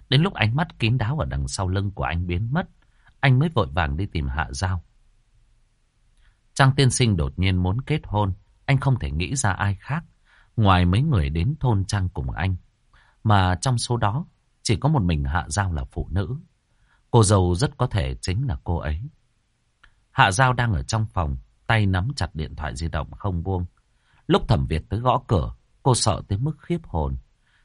Đến lúc ánh mắt kín đáo ở đằng sau lưng của anh biến mất, anh mới vội vàng đi tìm Hạ Giao. Trang tiên sinh đột nhiên muốn kết hôn, anh không thể nghĩ ra ai khác, ngoài mấy người đến thôn Trang cùng anh. Mà trong số đó, chỉ có một mình Hạ Giao là phụ nữ. Cô dâu rất có thể chính là cô ấy. Hạ Giao đang ở trong phòng, tay nắm chặt điện thoại di động không buông. Lúc Thẩm Việt tới gõ cửa, cô sợ tới mức khiếp hồn.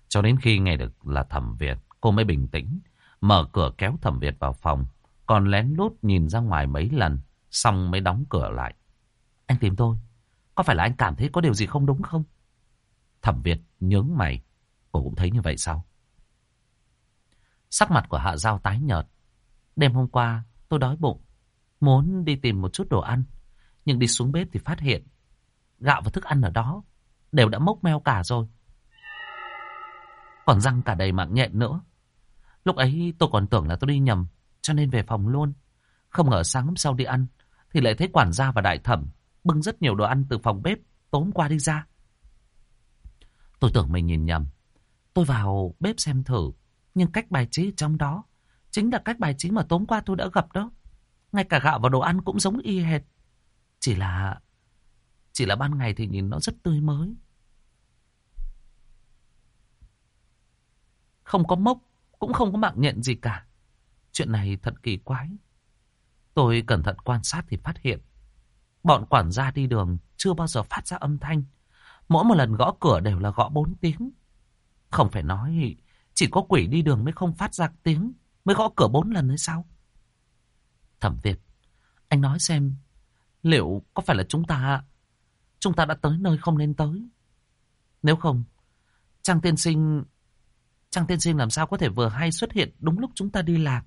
Cho đến khi nghe được là Thẩm Việt, cô mới bình tĩnh, mở cửa kéo Thẩm Việt vào phòng, còn lén lút nhìn ra ngoài mấy lần, xong mới đóng cửa lại. Anh tìm tôi, có phải là anh cảm thấy có điều gì không đúng không? Thẩm Việt nhướng mày, cô cũng thấy như vậy sao? Sắc mặt của Hạ Giao tái nhợt. Đêm hôm qua, tôi đói bụng, muốn đi tìm một chút đồ ăn, nhưng đi xuống bếp thì phát hiện gạo và thức ăn ở đó đều đã mốc meo cả rồi. Còn răng cả đầy mạng nhện nữa. Lúc ấy tôi còn tưởng là tôi đi nhầm, cho nên về phòng luôn. Không ngờ sáng hôm sau đi ăn, thì lại thấy quản gia và đại thẩm bưng rất nhiều đồ ăn từ phòng bếp tốn qua đi ra. Tôi tưởng mình nhìn nhầm. Tôi vào bếp xem thử, nhưng cách bài trí trong đó chính là cách bài trí mà tốn qua tôi đã gặp đó. Ngay cả gạo và đồ ăn cũng giống y hệt. Chỉ là... Chỉ là ban ngày thì nhìn nó rất tươi mới. Không có mốc, cũng không có mạng nhện gì cả. Chuyện này thật kỳ quái. Tôi cẩn thận quan sát thì phát hiện. Bọn quản gia đi đường chưa bao giờ phát ra âm thanh. Mỗi một lần gõ cửa đều là gõ bốn tiếng. Không phải nói chỉ có quỷ đi đường mới không phát ra tiếng, mới gõ cửa bốn lần hay sao? Thẩm Việt, anh nói xem, liệu có phải là chúng ta, chúng ta đã tới nơi không nên tới? Nếu không, Trang tiên sinh, Trang tiên sinh làm sao có thể vừa hay xuất hiện đúng lúc chúng ta đi lạc?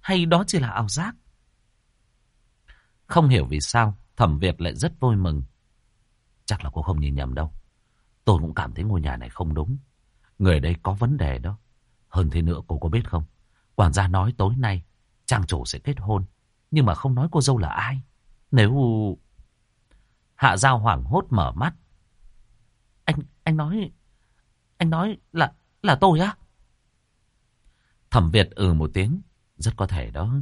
Hay đó chỉ là ảo giác? Không hiểu vì sao, Thẩm Việt lại rất vui mừng. Chắc là cô không nhìn nhầm đâu. Tôi cũng cảm thấy ngôi nhà này không đúng. Người đây có vấn đề đó. Hơn thế nữa cô có biết không? Quản gia nói tối nay trang chủ sẽ kết hôn. Nhưng mà không nói cô dâu là ai. Nếu... Hạ Giao hoảng hốt mở mắt. Anh, anh nói... Anh nói là, là tôi á? Thẩm Việt ừ một tiếng. Rất có thể đó.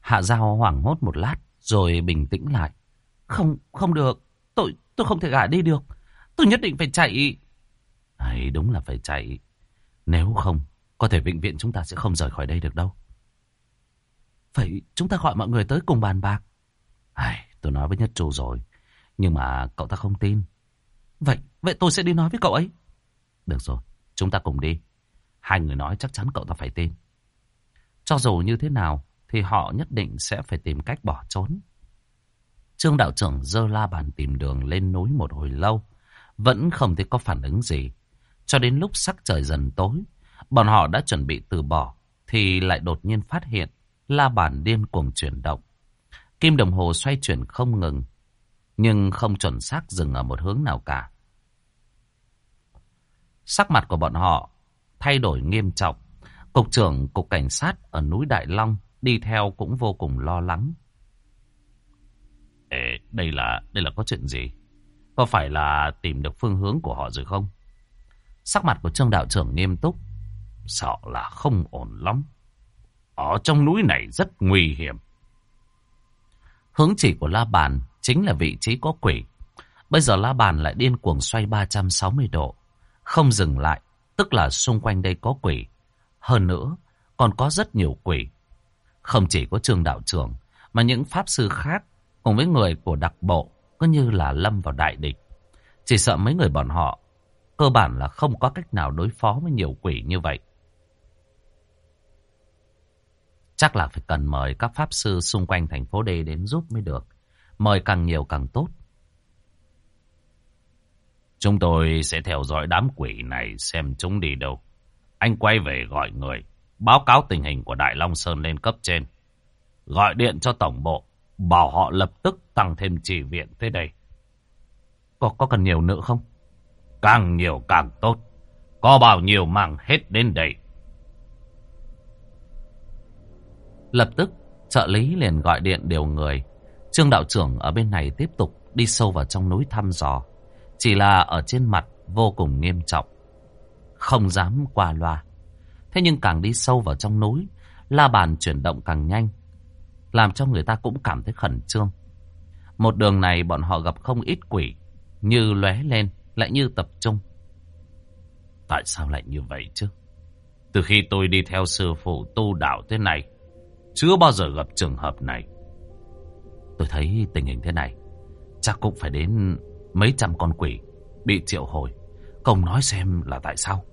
Hạ Giao hoảng hốt một lát, rồi bình tĩnh lại. Không, không được. Tôi, tôi không thể gả đi được. Tôi nhất định phải chạy. Ấy, đúng là phải chạy. Nếu không, có thể bệnh viện chúng ta sẽ không rời khỏi đây được đâu. vậy chúng ta gọi mọi người tới cùng bàn bạc. Ai, tôi nói với Nhất Chu rồi. Nhưng mà cậu ta không tin. Vậy, vậy tôi sẽ đi nói với cậu ấy. Được rồi, chúng ta cùng đi. Hai người nói chắc chắn cậu ta phải tin. Cho dù như thế nào, thì họ nhất định sẽ phải tìm cách bỏ trốn. Trương đạo trưởng dơ la bàn tìm đường lên núi một hồi lâu, vẫn không thấy có phản ứng gì. Cho đến lúc sắc trời dần tối, bọn họ đã chuẩn bị từ bỏ, thì lại đột nhiên phát hiện la bàn điên cuồng chuyển động. Kim đồng hồ xoay chuyển không ngừng, nhưng không chuẩn xác dừng ở một hướng nào cả. Sắc mặt của bọn họ thay đổi nghiêm trọng. Cục trưởng Cục Cảnh sát ở núi Đại Long đi theo cũng vô cùng lo lắng. Ê, đây là đây là có chuyện gì? Có phải là tìm được phương hướng của họ rồi không? Sắc mặt của Trương đạo trưởng nghiêm túc. Sợ là không ổn lắm. Ở trong núi này rất nguy hiểm. Hướng chỉ của La Bàn chính là vị trí có quỷ. Bây giờ La Bàn lại điên cuồng xoay 360 độ. Không dừng lại, tức là xung quanh đây có quỷ. Hơn nữa, còn có rất nhiều quỷ. Không chỉ có trường đạo trưởng, mà những pháp sư khác cùng với người của đặc bộ cứ như là lâm vào đại địch. Chỉ sợ mấy người bọn họ cơ bản là không có cách nào đối phó với nhiều quỷ như vậy. Chắc là phải cần mời các pháp sư xung quanh thành phố D đến giúp mới được. Mời càng nhiều càng tốt. Chúng tôi sẽ theo dõi đám quỷ này xem chúng đi đâu. Anh quay về gọi người, báo cáo tình hình của Đại Long Sơn lên cấp trên. Gọi điện cho tổng bộ, bảo họ lập tức tăng thêm chỉ viện tới đây. Có, có cần nhiều nữa không? Càng nhiều càng tốt. Có bao nhiêu mang hết đến đây. Lập tức, trợ lý liền gọi điện điều người. Trương đạo trưởng ở bên này tiếp tục đi sâu vào trong núi thăm dò. Chỉ là ở trên mặt vô cùng nghiêm trọng. Không dám qua loa. Thế nhưng càng đi sâu vào trong núi, la bàn chuyển động càng nhanh. Làm cho người ta cũng cảm thấy khẩn trương. Một đường này bọn họ gặp không ít quỷ. Như lóe lên, lại như tập trung. Tại sao lại như vậy chứ? Từ khi tôi đi theo sư phụ tu đạo thế này, chưa bao giờ gặp trường hợp này. Tôi thấy tình hình thế này, chắc cũng phải đến mấy trăm con quỷ bị triệu hồi. Công nói xem là tại sao.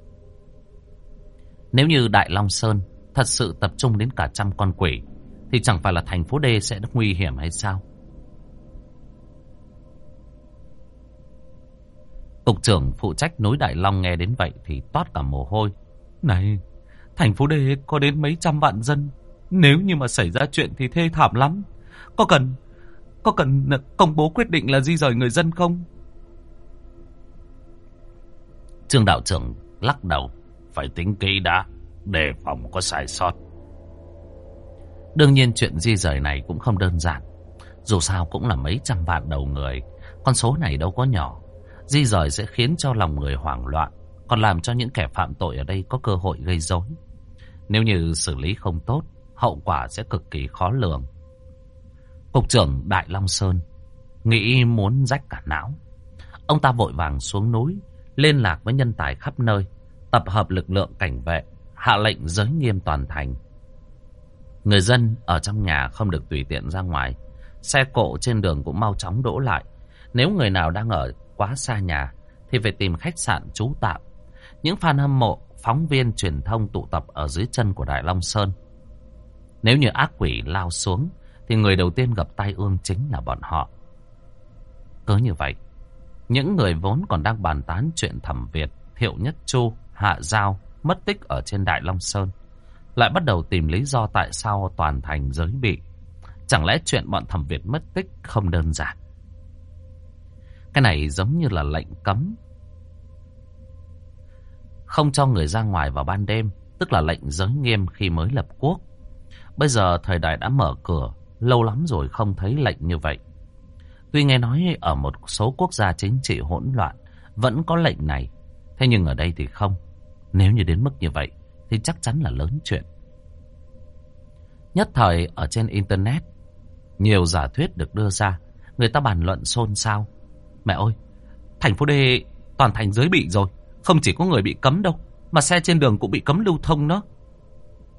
Nếu như Đại Long Sơn thật sự tập trung đến cả trăm con quỷ, thì chẳng phải là thành phố D sẽ nguy hiểm hay sao? Cục trưởng phụ trách núi Đại Long nghe đến vậy thì toát cả mồ hôi. Này, thành phố D có đến mấy trăm vạn dân. Nếu như mà xảy ra chuyện thì thê thảm lắm. Có cần có cần công bố quyết định là di rời người dân không? Trương đạo trưởng lắc đầu. Phải tính kỹ đã, đề phòng có sai sót. Đương nhiên chuyện di rời này cũng không đơn giản. Dù sao cũng là mấy trăm vạn đầu người. Con số này đâu có nhỏ. Di rời sẽ khiến cho lòng người hoảng loạn, còn làm cho những kẻ phạm tội ở đây có cơ hội gây rối. Nếu như xử lý không tốt, hậu quả sẽ cực kỳ khó lường. Cục trưởng Đại Long Sơn nghĩ muốn rách cả não. Ông ta vội vàng xuống núi, liên lạc với nhân tài khắp nơi, tập hợp lực lượng cảnh vệ, hạ lệnh giới nghiêm toàn thành. Người dân ở trong nhà không được tùy tiện ra ngoài, xe cộ trên đường cũng mau chóng đỗ lại. Nếu người nào đang ở quá xa nhà thì phải tìm khách sạn trú tạm. Những fan hâm mộ, phóng viên truyền thông tụ tập ở dưới chân của Đại Long Sơn. Nếu như ác quỷ lao xuống thì người đầu tiên gặp tai ương chính là bọn họ. Cứ như vậy, những người vốn còn đang bàn tán chuyện thẩm Việt, Thiệu Nhất Chu, Hạ Giao mất tích ở trên Đại Long Sơn lại bắt đầu tìm lý do tại sao toàn thành giới bị. Chẳng lẽ chuyện bọn thẩm Việt mất tích không đơn giản. Cái này giống như là lệnh cấm. Không cho người ra ngoài vào ban đêm, tức là lệnh giới nghiêm khi mới lập quốc. Bây giờ thời đại đã mở cửa, lâu lắm rồi không thấy lệnh như vậy. Tuy nghe nói ở một số quốc gia chính trị hỗn loạn vẫn có lệnh này, thế nhưng ở đây thì không. Nếu như đến mức như vậy thì chắc chắn là lớn chuyện. Nhất thời ở trên Internet, nhiều giả thuyết được đưa ra, người ta bàn luận xôn xao. Mẹ ơi, thành phố D toàn thành giới bị rồi. Không chỉ có người bị cấm đâu, mà xe trên đường cũng bị cấm lưu thông nữa.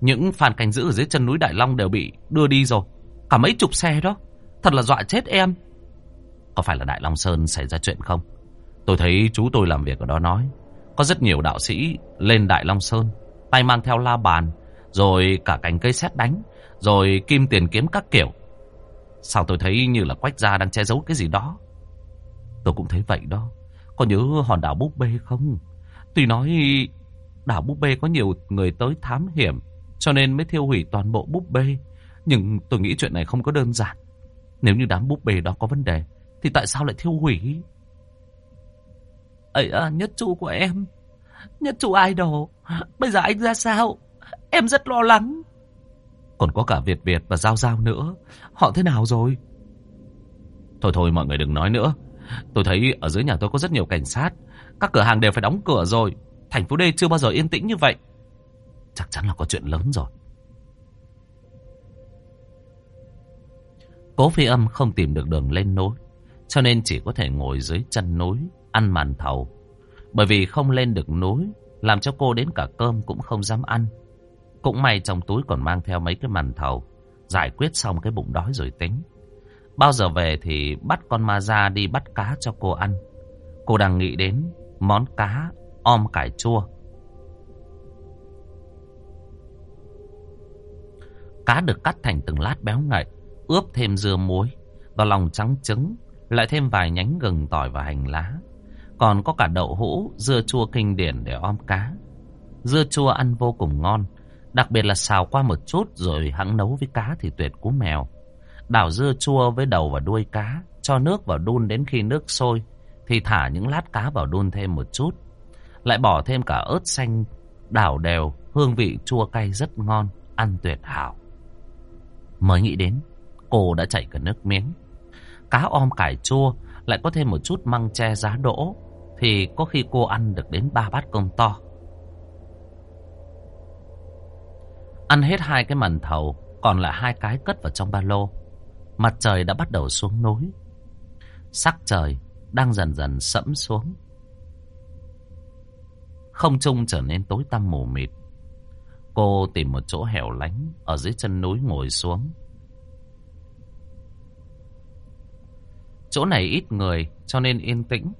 Những phàn canh giữ ở dưới chân núi Đại Long đều bị đưa đi rồi. Cả mấy chục xe đó. Thật là dọa chết em. Có phải là Đại Long Sơn xảy ra chuyện không? Tôi thấy chú tôi làm việc ở đó nói. Có rất nhiều đạo sĩ lên Đại Long Sơn. Tay mang theo la bàn. Rồi cả cành cây xét đánh. Rồi kim tiền kiếm các kiểu. Sao tôi thấy như là quách gia đang che giấu cái gì đó. Tôi cũng thấy vậy đó. Có nhớ hòn đảo búp bê không? Tuy nói đảo búp bê có nhiều người tới thám hiểm, cho nên mới thiêu hủy toàn bộ búp bê. Nhưng tôi nghĩ chuyện này không có đơn giản. Nếu như đám búp bê đó có vấn đề, thì tại sao lại thiêu hủy? Ấy à, nhất chu của em. Nhất chủ idol, bây giờ anh ra sao? Em rất lo lắng. Còn có cả Việt Việt và Giao Giao nữa. Họ thế nào rồi? Thôi thôi mọi người đừng nói nữa. Tôi thấy ở dưới nhà tôi có rất nhiều cảnh sát. Các cửa hàng đều phải đóng cửa rồi. Thành phố D chưa bao giờ yên tĩnh như vậy. Chắc chắn là có chuyện lớn rồi. Cố phi âm không tìm được đường lên núi. Cho nên chỉ có thể ngồi dưới chân núi ăn màn thầu. Bởi vì không lên được núi, làm cho cô đến cả cơm cũng không dám ăn. Cũng may trong túi còn mang theo mấy cái màn thầu. Giải quyết xong cái bụng đói rồi tính. Bao giờ về thì bắt con ma ra đi bắt cá cho cô ăn. Cô đang nghĩ đến món cá om cải chua. Cá được cắt thành từng lát béo ngậy, ướp thêm dưa muối và lòng trắng trứng, lại thêm vài nhánh gừng tỏi và hành lá. Còn có cả đậu hũ, dưa chua kinh điển để om cá. Dưa chua ăn vô cùng ngon, đặc biệt là xào qua một chút rồi hãng nấu với cá thì tuyệt cú mèo. Đảo dưa chua với đầu và đuôi cá, cho nước vào đun đến khi nước sôi, thì thả những lát cá vào đun thêm một chút. Lại bỏ thêm cả ớt xanh, đảo đều, hương vị chua cay rất ngon, ăn tuyệt hảo. Mới nghĩ đến, cô đã chảy cả nước miếng. Cá om cải chua, lại có thêm một chút măng tre giá đỗ, thì có khi cô ăn được đến ba bát cơm to. Ăn hết hai cái mần thầu, còn lại hai cái cất vào trong ba lô. Mặt trời đã bắt đầu xuống núi. Sắc trời đang dần dần sẫm xuống. Không trung trở nên tối tăm mù mịt. Cô tìm một chỗ hẻo lánh ở dưới chân núi ngồi xuống. Chỗ này ít người cho nên yên tĩnh.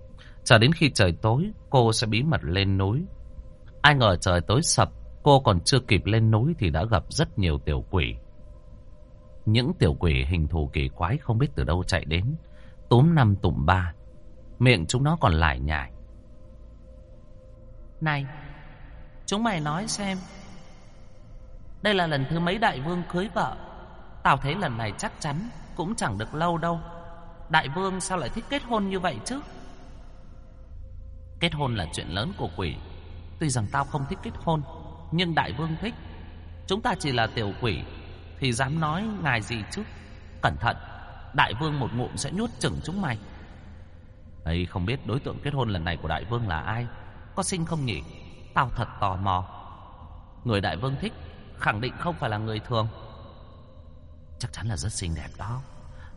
Chờ đến khi trời tối, cô sẽ bí mật lên núi. Ai ngờ trời tối sập, cô còn chưa kịp lên núi thì đã gặp rất nhiều tiểu quỷ. Những tiểu quỷ hình thù kỳ quái không biết từ đâu chạy đến, túm năm tụm ba. Miệng chúng nó còn lại nhải. Này, chúng mày nói xem. Đây là lần thứ mấy đại vương cưới vợ. Tao thấy lần này chắc chắn cũng chẳng được lâu đâu. Đại vương sao lại thích kết hôn như vậy chứ? Kết hôn là chuyện lớn của quỷ. Tuy rằng tao không thích kết hôn, nhưng đại vương thích. Chúng ta chỉ là tiểu quỷ, thì dám nói ngài gì chứ? Cẩn thận, đại vương một ngụm sẽ nhốt chừng chúng mày. ấy không biết đối tượng kết hôn lần này của đại vương là ai? Có sinh không nhỉ? Tao thật tò mò. Người đại vương thích, khẳng định không phải là người thường. Chắc chắn là rất xinh đẹp đó.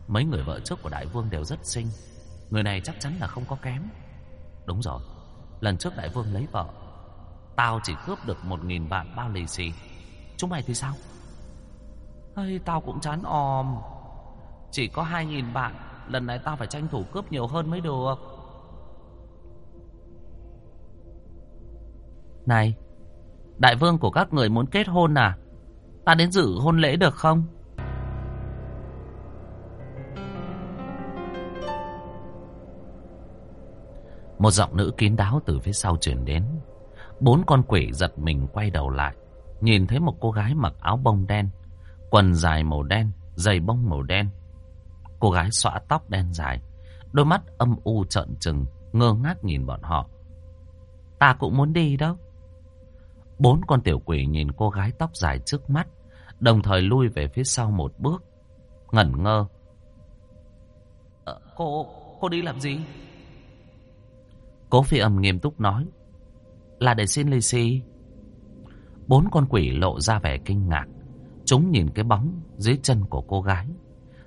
Mấy người vợ trước của đại vương đều rất xinh. Người này chắc chắn là không có kém. Đúng rồi, lần trước đại vương lấy vợ, tao chỉ cướp được một nghìn vạn bao lì xì. Chúng mày thì sao? Ây, tao cũng chán òm. Chỉ có hai nghìn vạn, lần này tao phải tranh thủ cướp nhiều hơn mới được. Này, đại vương của các người muốn kết hôn à? Ta đến dự hôn lễ được không? Một giọng nữ kín đáo từ phía sau truyền đến. Bốn con quỷ giật mình quay đầu lại. Nhìn thấy một cô gái mặc áo bông đen, quần dài màu đen, giày bông màu đen. Cô gái xõa tóc đen dài, đôi mắt âm u trợn trừng, ngơ ngác nhìn bọn họ. Ta cũng muốn đi đâu. Bốn con tiểu quỷ nhìn cô gái tóc dài trước mắt, đồng thời lui về phía sau một bước, ngẩn ngơ. Ờ, cô, cô đi làm gì? Cố phi âm nghiêm túc nói. Là để xin lì xì. Bốn con quỷ lộ ra vẻ kinh ngạc. Chúng nhìn cái bóng dưới chân của cô gái.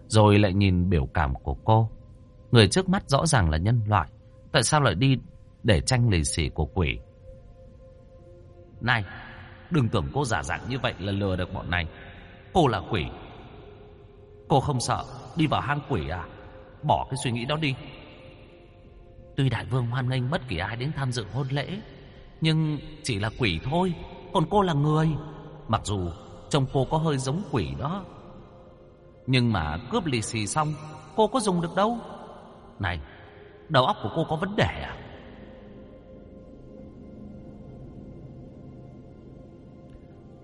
Rồi lại nhìn biểu cảm của cô. Người trước mắt rõ ràng là nhân loại. Tại sao lại đi để tranh lì xì của quỷ? Này, đừng tưởng cô giả dạng như vậy là lừa được bọn này. Cô là quỷ. Cô không sợ đi vào hang quỷ à? Bỏ cái suy nghĩ đó đi. Tuy đại vương hoan nghênh bất kỳ ai đến tham dự hôn lễ, nhưng chỉ là quỷ thôi, còn cô là người. Mặc dù trông cô có hơi giống quỷ đó. Nhưng mà cướp lì xì xong, cô có dùng được đâu. Này, đầu óc của cô có vấn đề à?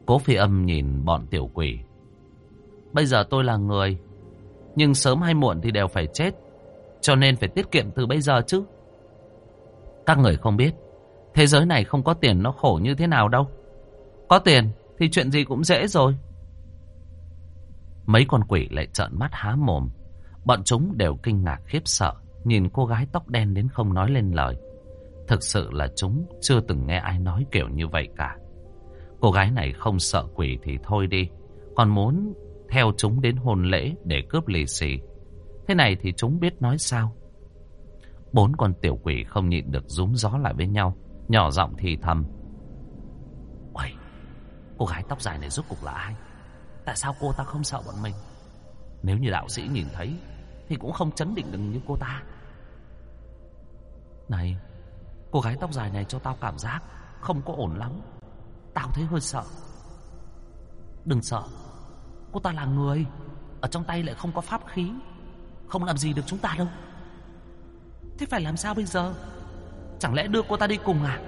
Cố phi âm nhìn bọn tiểu quỷ. Bây giờ tôi là người, nhưng sớm hay muộn thì đều phải chết. Cho nên phải tiết kiệm từ bây giờ chứ. Các người không biết, Thế giới này không có tiền nó khổ như thế nào đâu. Có tiền thì chuyện gì cũng dễ rồi. Mấy con quỷ lại trợn mắt há mồm. Bọn chúng đều kinh ngạc khiếp sợ, nhìn cô gái tóc đen đến không nói lên lời. Thực sự là chúng chưa từng nghe ai nói kiểu như vậy cả. Cô gái này không sợ quỷ thì thôi đi, còn muốn theo chúng đến hôn lễ để cướp lì xì. Thế này thì chúng biết nói sao? Bốn con tiểu quỷ không nhịn được rúm gió lại với nhau, nhỏ giọng thì thầm. Uầy, cô gái tóc dài này rốt cục là ai? Tại sao cô ta không sợ bọn mình? Nếu như đạo sĩ nhìn thấy thì cũng không chấn định được như cô ta. Này, cô gái tóc dài này cho tao cảm giác không có ổn lắm. Tao thấy hơi sợ. Đừng sợ, cô ta là người, ở trong tay lại không có pháp khí, không làm gì được chúng ta đâu. Thế phải làm sao bây giờ? Chẳng lẽ đưa cô ta đi cùng à?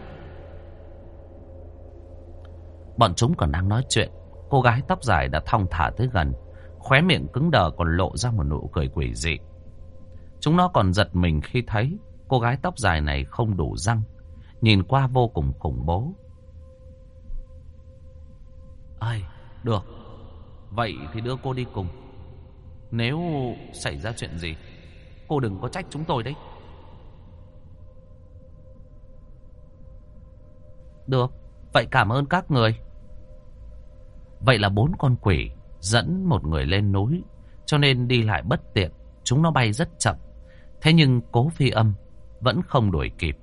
Bọn chúng còn đang nói chuyện Cô gái tóc dài đã thong thả tới gần Khóe miệng cứng đờ còn lộ ra một nụ cười quỷ dị Chúng nó còn giật mình khi thấy Cô gái tóc dài này không đủ răng Nhìn qua vô cùng khủng bố Ây, được Vậy thì đưa cô đi cùng Nếu xảy ra chuyện gì Cô đừng có trách chúng tôi đấy Được, vậy cảm ơn các người. Vậy là bốn con quỷ dẫn một người lên núi, cho nên đi lại bất tiện, chúng nó bay rất chậm. Thế nhưng cố phi âm vẫn không đuổi kịp.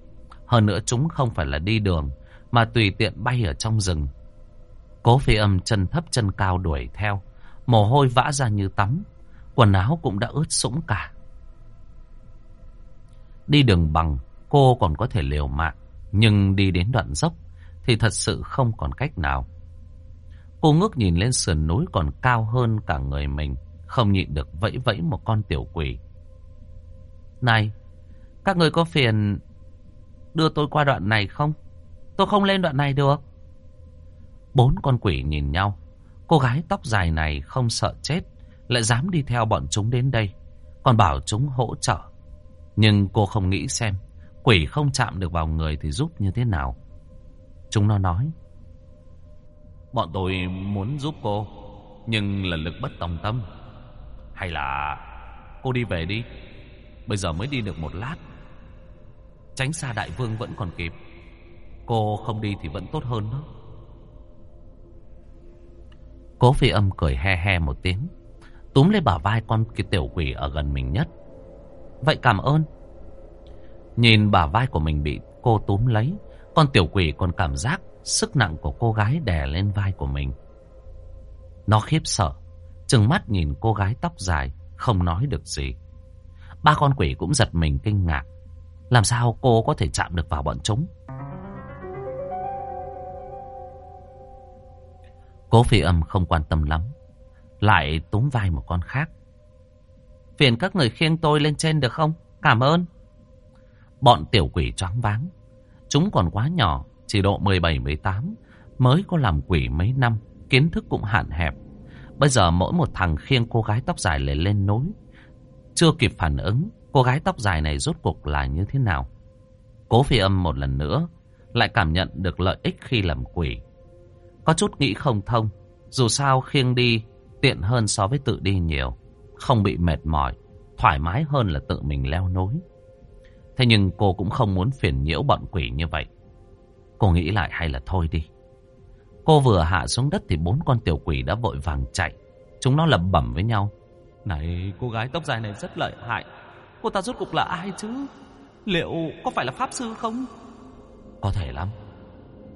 Hơn nữa chúng không phải là đi đường, mà tùy tiện bay ở trong rừng. Cố phi âm chân thấp chân cao đuổi theo, mồ hôi vã ra như tắm, quần áo cũng đã ướt sũng cả. Đi đường bằng, cô còn có thể liều mạng, nhưng đi đến đoạn dốc, thì thật sự không còn cách nào. Cô ngước nhìn lên sườn núi còn cao hơn cả người mình, không nhịn được vẫy vẫy một con tiểu quỷ. Này, các người có phiền đưa tôi qua đoạn này không? Tôi không lên đoạn này được. Bốn con quỷ nhìn nhau, cô gái tóc dài này không sợ chết, lại dám đi theo bọn chúng đến đây, còn bảo chúng hỗ trợ. Nhưng cô không nghĩ xem, quỷ không chạm được vào người thì giúp như thế nào. Chúng nó nói. Bọn tôi muốn giúp cô, nhưng là lực bất tòng tâm. Hay là cô đi về đi, bây giờ mới đi được một lát. Tránh xa đại vương vẫn còn kịp. Cô không đi thì vẫn tốt hơn đó. Cố phi âm cười he he một tiếng. Túm lấy bả vai con cái tiểu quỷ ở gần mình nhất. Vậy cảm ơn. Nhìn bả vai của mình bị cô túm lấy. Con tiểu quỷ còn cảm giác sức nặng của cô gái đè lên vai của mình. Nó khiếp sợ, trừng mắt nhìn cô gái tóc dài, không nói được gì. Ba con quỷ cũng giật mình kinh ngạc. Làm sao cô có thể chạm được vào bọn chúng? Cố phi âm không quan tâm lắm. Lại túm vai một con khác. Phiền các người khiêng tôi lên trên được không? Cảm ơn. Bọn tiểu quỷ choáng váng. Chúng còn quá nhỏ, chỉ độ 17-18, mới có làm quỷ mấy năm, kiến thức cũng hạn hẹp. Bây giờ mỗi một thằng khiêng cô gái tóc dài lại lên núi. Chưa kịp phản ứng, cô gái tóc dài này rốt cuộc là như thế nào? Cố phi âm một lần nữa, lại cảm nhận được lợi ích khi làm quỷ. Có chút nghĩ không thông, dù sao khiêng đi tiện hơn so với tự đi nhiều. Không bị mệt mỏi, thoải mái hơn là tự mình leo núi. Thế nhưng cô cũng không muốn phiền nhiễu bọn quỷ như vậy. Cô nghĩ lại hay là thôi đi. Cô vừa hạ xuống đất thì bốn con tiểu quỷ đã vội vàng chạy. Chúng nó lẩm bẩm với nhau. Này, cô gái tóc dài này rất lợi hại. Cô ta rốt cục là ai chứ? Liệu có phải là pháp sư không? Có thể lắm.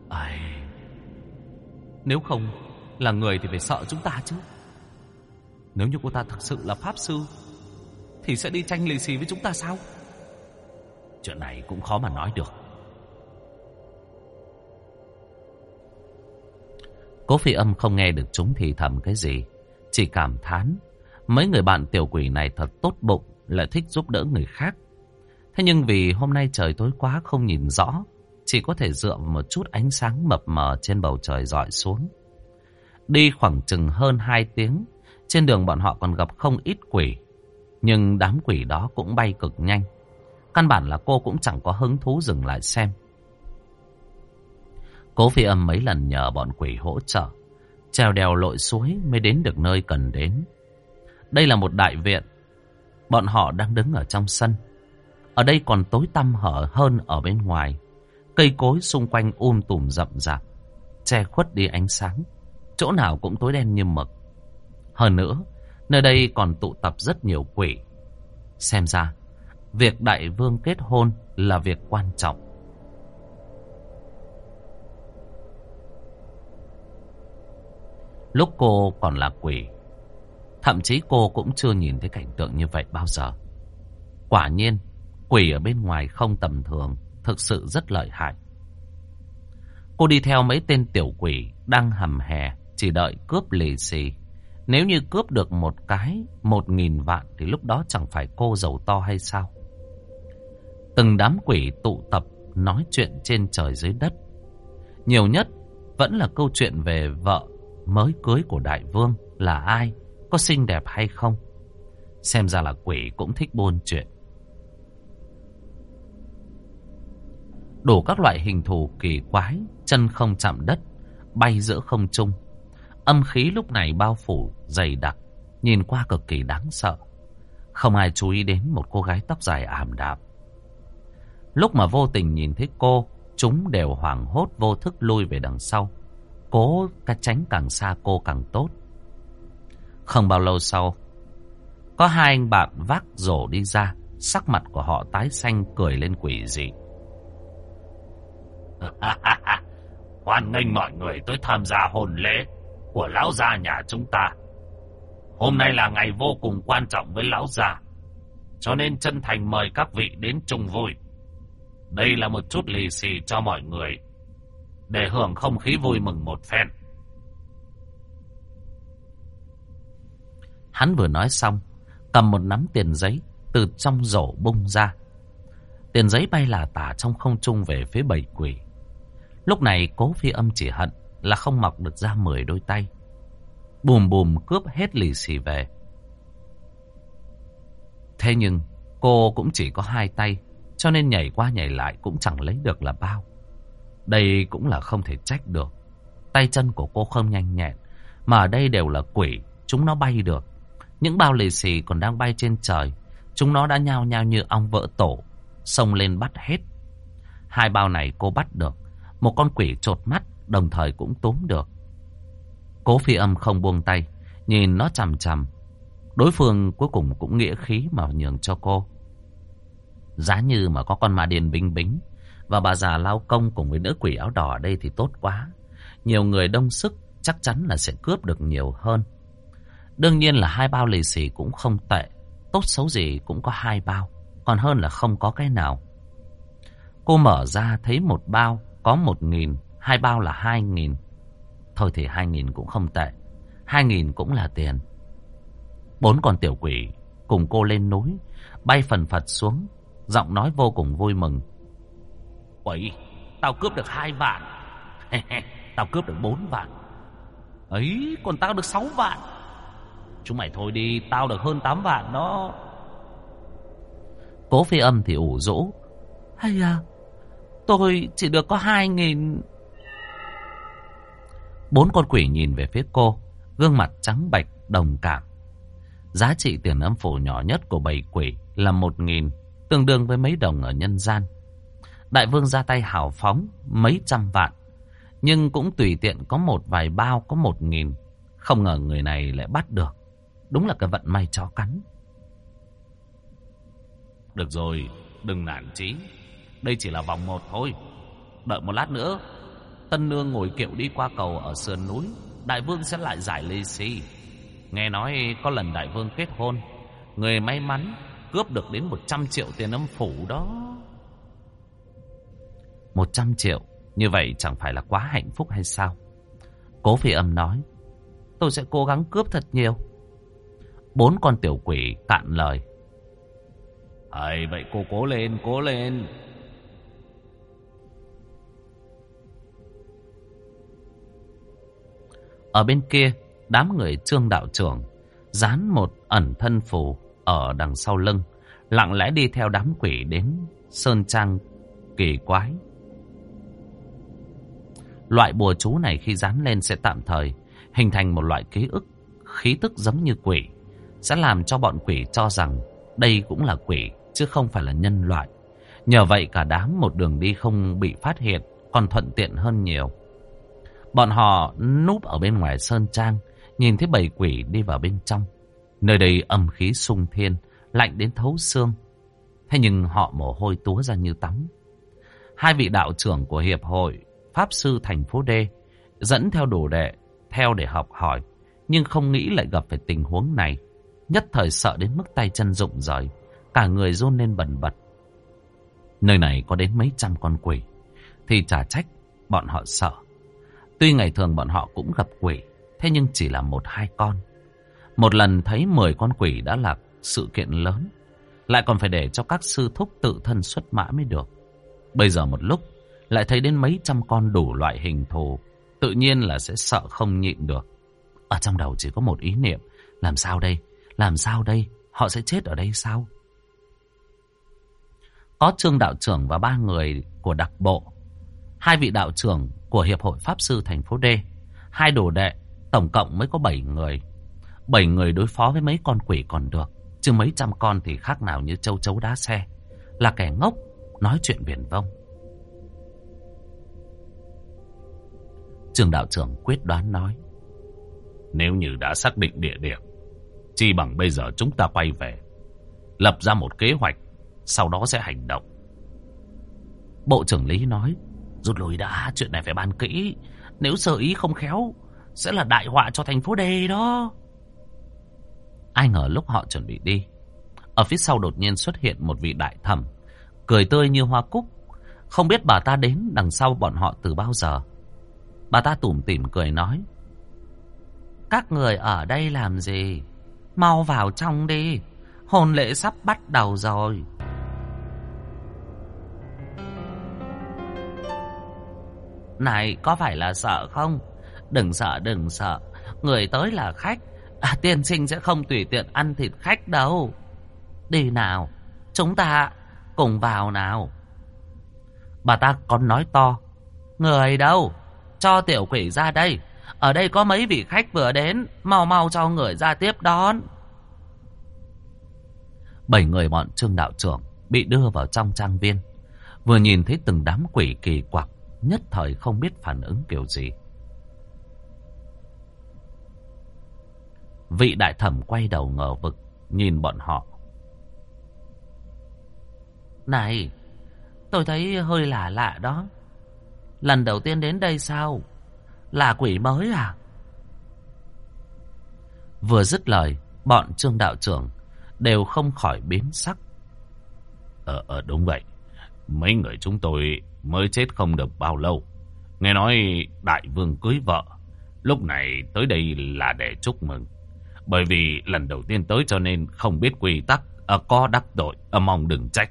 Ai... Nếu không, là người thì phải sợ chúng ta chứ. Nếu như cô ta thực sự là pháp sư, thì sẽ đi tranh lì xì với chúng ta sao? Chuyện này cũng khó mà nói được. Cố phi âm không nghe được chúng thì thầm cái gì. Chỉ cảm thán. Mấy người bạn tiểu quỷ này thật tốt bụng. Lại thích giúp đỡ người khác. Thế nhưng vì hôm nay trời tối quá không nhìn rõ. Chỉ có thể dựa vào một chút ánh sáng mập mờ trên bầu trời dọi xuống. Đi khoảng chừng hơn 2 tiếng. Trên đường bọn họ còn gặp không ít quỷ. Nhưng đám quỷ đó cũng bay cực nhanh. Căn bản là cô cũng chẳng có hứng thú dừng lại xem. Cố phi âm mấy lần nhờ bọn quỷ hỗ trợ. Trèo đèo lội suối mới đến được nơi cần đến. Đây là một đại viện. Bọn họ đang đứng ở trong sân. Ở đây còn tối tăm hở hơn ở bên ngoài. Cây cối xung quanh um tùm rậm rạp. Che khuất đi ánh sáng. Chỗ nào cũng tối đen như mực. Hơn nữa, nơi đây còn tụ tập rất nhiều quỷ. Xem ra, việc đại vương kết hôn là việc quan trọng. Lúc cô còn là quỷ, thậm chí cô cũng chưa nhìn thấy cảnh tượng như vậy bao giờ. Quả nhiên, quỷ ở bên ngoài không tầm thường, thực sự rất lợi hại. Cô đi theo mấy tên tiểu quỷ đang hầm hè, chỉ đợi cướp lì xì. Nếu như cướp được một cái, một nghìn vạn thì lúc đó chẳng phải cô giàu to hay sao? Từng đám quỷ tụ tập nói chuyện trên trời dưới đất. Nhiều nhất vẫn là câu chuyện về vợ mới cưới của đại vương là ai, có xinh đẹp hay không. Xem ra là quỷ cũng thích buôn chuyện. Đủ các loại hình thù kỳ quái, chân không chạm đất, bay giữa không trung. Âm khí lúc này bao phủ, dày đặc, nhìn qua cực kỳ đáng sợ. Không ai chú ý đến một cô gái tóc dài ảm đạm. Lúc mà vô tình nhìn thấy cô, chúng đều hoảng hốt vô thức lui về đằng sau. Cố cách tránh càng xa cô càng tốt. Không bao lâu sau, có hai anh bạn vác rổ đi ra, sắc mặt của họ tái xanh cười lên quỷ dị. Hoan nghênh mọi người tới tham gia hôn lễ của lão gia nhà chúng ta. Hôm nay là ngày vô cùng quan trọng với lão gia, cho nên chân thành mời các vị đến chung vui. Đây là một chút lì xì cho mọi người để hưởng không khí vui mừng một phen. Hắn vừa nói xong, cầm một nắm tiền giấy từ trong rổ bung ra. Tiền giấy bay là tả trong không trung về phía bảy quỷ. Lúc này cố phi âm chỉ hận là không mọc được ra mười đôi tay. Bùm bùm cướp hết lì xì về. Thế nhưng cô cũng chỉ có hai tay, cho nên nhảy qua nhảy lại cũng chẳng lấy được là bao. Đây cũng là không thể trách được. Tay chân của cô không nhanh nhẹn. Mà ở đây đều là quỷ. Chúng nó bay được. Những bao lì xì còn đang bay trên trời. Chúng nó đã nhao nhao như ong vỡ tổ. Xông lên bắt hết. Hai bao này cô bắt được. Một con quỷ trột mắt, đồng thời cũng túm được. Cố phi âm không buông tay. Nhìn nó chằm chằm. Đối phương cuối cùng cũng nghĩa khí mà nhường cho cô. Giá như mà có con ma điền bính bính, và bà già lao công cùng với nữ quỷ áo đỏ ở đây thì tốt quá. Nhiều người đông sức, chắc chắn là sẽ cướp được nhiều hơn. Đương nhiên là hai bao lì xì cũng không tệ. Tốt xấu gì cũng có hai bao. Còn hơn là không có cái nào. Cô mở ra thấy một bao có một nghìn. Hai bao là hai nghìn. Thôi thì hai nghìn cũng không tệ. Hai nghìn cũng là tiền. Bốn con tiểu quỷ cùng cô lên núi. Bay phần phật xuống. Giọng nói vô cùng vui mừng. Quỷ, tao cướp được hai vạn. tao cướp được bốn vạn. Ấy, còn tao được sáu vạn. Chúng mày thôi đi, tao được hơn tám vạn đó. Cố phi âm thì ủ rũ. Hay à, tôi chỉ được có hai nghìn. Bốn con quỷ nhìn về phía cô, gương mặt trắng bạch, đồng cảm. Giá trị tiền âm phủ nhỏ nhất của bầy quỷ là một nghìn, tương đương với mấy đồng ở nhân gian. Đại vương ra tay hào phóng mấy trăm vạn. Nhưng cũng tùy tiện có một vài bao có một nghìn. Không ngờ người này lại bắt được. Đúng là cái vận may cho cắn. Được rồi, đừng nản chí. Đây chỉ là vòng một thôi. Đợi một lát nữa, Tân Nương ngồi kiệu đi qua cầu ở sườn núi. Đại vương sẽ lại giải lê xì. Nghe nói có lần đại vương kết hôn. Người may mắn cướp được đến 100 triệu tiền âm phủ đó. 100 triệu, như vậy chẳng phải là quá hạnh phúc hay sao? Cố phi âm nói, tôi sẽ cố gắng cướp thật nhiều. Bốn con tiểu quỷ cạn lời. Ấy vậy cô cố lên, cố lên. Ở bên kia, đám người trương đạo trưởng dán một ẩn thân phù ở đằng sau lưng, lặng lẽ đi theo đám quỷ đến sơn trang kỳ quái Loại bùa chú này khi dán lên sẽ tạm thời hình thành một loại ký ức, khí tức giống như quỷ. Sẽ làm cho bọn quỷ cho rằng đây cũng là quỷ, chứ không phải là nhân loại. Nhờ vậy cả đám một đường đi không bị phát hiện, còn thuận tiện hơn nhiều. Bọn họ núp ở bên ngoài sơn trang, nhìn thấy bầy quỷ đi vào bên trong. Nơi đây âm khí sung thiên, lạnh đến thấu xương. Thế nhưng họ mồ hôi túa ra như tắm. Hai vị đạo trưởng của Hiệp hội Pháp Sư thành phố D dẫn theo đồ đệ, theo để học hỏi, nhưng không nghĩ lại gặp phải tình huống này. Nhất thời sợ đến mức tay chân rụng rời, cả người run lên bần bật. Nơi này có đến mấy trăm con quỷ, thì chả trách bọn họ sợ. Tuy ngày thường bọn họ cũng gặp quỷ, thế nhưng chỉ là một hai con. Một lần thấy mười con quỷ đã là sự kiện lớn, lại còn phải để cho các sư thúc tự thân xuất mã mới được. Bây giờ một lúc, lại thấy đến mấy trăm con đủ loại hình thù, tự nhiên là sẽ sợ không nhịn được. Ở trong đầu chỉ có một ý niệm, làm sao đây, làm sao đây, họ sẽ chết ở đây sao? Có trương đạo trưởng và ba người của đặc bộ, hai vị đạo trưởng của Hiệp hội Pháp Sư thành phố D, hai đồ đệ, tổng cộng mới có bảy người. Bảy người đối phó với mấy con quỷ còn được, chứ mấy trăm con thì khác nào như châu chấu đá xe. Là kẻ ngốc, nói chuyện viển vông. Trường đạo trưởng quyết đoán nói. Nếu như đã xác định địa điểm, chi bằng bây giờ chúng ta quay về, lập ra một kế hoạch, sau đó sẽ hành động. Bộ trưởng Lý nói, rút lui đã, chuyện này phải bàn kỹ, nếu sơ ý không khéo, sẽ là đại họa cho thành phố đề đó. Ai ngờ lúc họ chuẩn bị đi, ở phía sau đột nhiên xuất hiện một vị đại thẩm, cười tươi như hoa cúc. Không biết bà ta đến đằng sau bọn họ từ bao giờ. Bà ta tủm tỉm cười nói. Các người ở đây làm gì? Mau vào trong đi. Hôn lễ sắp bắt đầu rồi. Này, có phải là sợ không? Đừng sợ, đừng sợ. Người tới là khách. À, tiên sinh sẽ không tùy tiện ăn thịt khách đâu. Đi nào, chúng ta cùng vào nào. Bà ta còn nói to. Người đâu? Cho tiểu quỷ ra đây. Ở đây có mấy vị khách vừa đến. Mau mau cho người ra tiếp đón. Bảy người bọn trương đạo trưởng bị đưa vào trong trang viên. Vừa nhìn thấy từng đám quỷ kỳ quặc. Nhất thời không biết phản ứng kiểu gì. Vị đại thẩm quay đầu ngờ vực. Nhìn bọn họ. Này, tôi thấy hơi lạ lạ đó. Lần đầu tiên đến đây sao? Là quỷ mới à? Vừa dứt lời, bọn trương đạo trưởng đều không khỏi biến sắc. Ờ, ờ đúng vậy. Mấy người chúng tôi mới chết không được bao lâu. Nghe nói đại vương cưới vợ. Lúc này tới đây là để chúc mừng. Bởi vì lần đầu tiên tới cho nên không biết quy tắc. À, có đắc tội, à, mong đừng trách.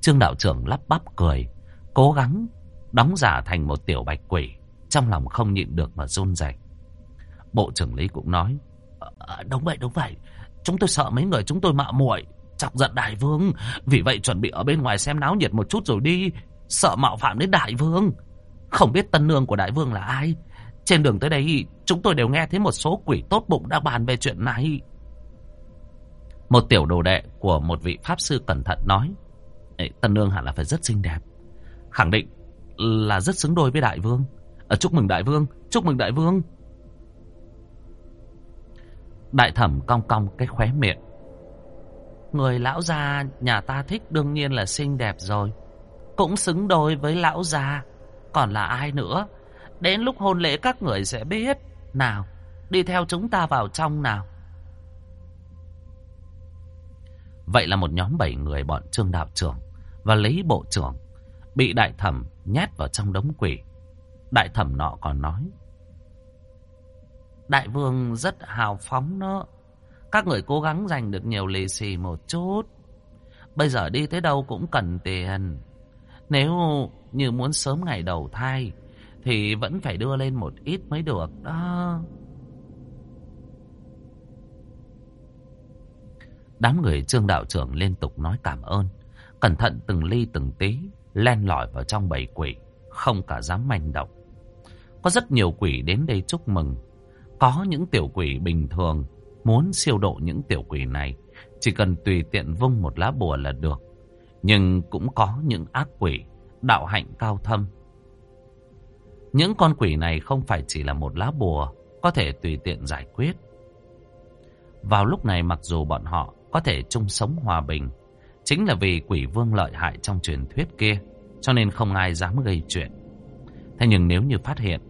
Trương đạo trưởng lắp bắp cười, cố gắng đóng giả thành một tiểu bạch quỷ, trong lòng không nhịn được mà run rẩy. Bộ trưởng lý cũng nói, à, đúng vậy, đúng vậy, chúng tôi sợ mấy người chúng tôi mạo muội chọc giận đại vương, vì vậy chuẩn bị ở bên ngoài xem náo nhiệt một chút rồi đi, sợ mạo phạm đến đại vương. Không biết tân nương của đại vương là ai, trên đường tới đây chúng tôi đều nghe thấy một số quỷ tốt bụng đang bàn về chuyện này. Một tiểu đồ đệ của một vị pháp sư cẩn thận nói. Tân Nương hẳn là phải rất xinh đẹp. Khẳng định là rất xứng đôi với đại vương. À, chúc mừng đại vương, chúc mừng đại vương. Đại thẩm cong cong cái khóe miệng. Người lão già nhà ta thích đương nhiên là xinh đẹp rồi. Cũng xứng đôi với lão già. Còn là ai nữa? Đến lúc hôn lễ các người sẽ biết. Nào, đi theo chúng ta vào trong nào. Vậy là một nhóm bảy người bọn trương đạo trưởng và lấy bộ trưởng bị đại thẩm nhét vào trong đống quỷ. Đại thẩm nọ còn nói. Đại vương rất hào phóng đó. Các người cố gắng giành được nhiều lì xì một chút. Bây giờ đi tới đâu cũng cần tiền. Nếu như muốn sớm ngày đầu thai thì vẫn phải đưa lên một ít mới được đó. Đám người trương đạo trưởng liên tục nói cảm ơn. Cẩn thận từng ly từng tí, len lỏi vào trong bầy quỷ, không cả dám manh động. Có rất nhiều quỷ đến đây chúc mừng. Có những tiểu quỷ bình thường muốn siêu độ những tiểu quỷ này. Chỉ cần tùy tiện vung một lá bùa là được. Nhưng cũng có những ác quỷ, đạo hạnh cao thâm. Những con quỷ này không phải chỉ là một lá bùa, có thể tùy tiện giải quyết. Vào lúc này mặc dù bọn họ có thể chung sống hòa bình, chính là vì quỷ vương lợi hại trong truyền thuyết kia, cho nên không ai dám gây chuyện. Thế nhưng nếu như phát hiện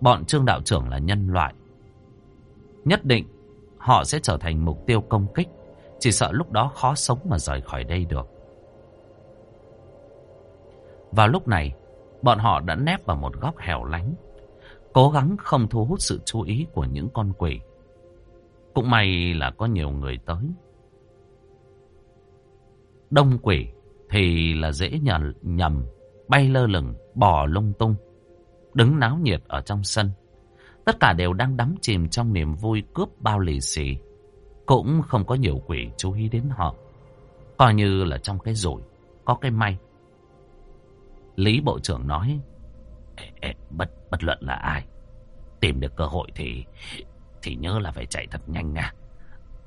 bọn trương đạo trưởng là nhân loại, nhất định họ sẽ trở thành mục tiêu công kích, chỉ sợ lúc đó khó sống mà rời khỏi đây được. Vào lúc này, bọn họ đã nép vào một góc hẻo lánh, cố gắng không thu hút sự chú ý của những con quỷ. Cũng may là có nhiều người tới. Đông quỷ thì là dễ nhầm, nhầm bay lơ lửng, bò lung tung, đứng náo nhiệt ở trong sân. Tất cả đều đang đắm chìm trong niềm vui cướp bao lì xì. Cũng không có nhiều quỷ chú ý đến họ. Coi như là trong cái rủi, có cái may. Lý Bộ trưởng nói, ê, ê, bất, bất luận là ai, tìm được cơ hội thì thì nhớ là phải chạy thật nhanh nha.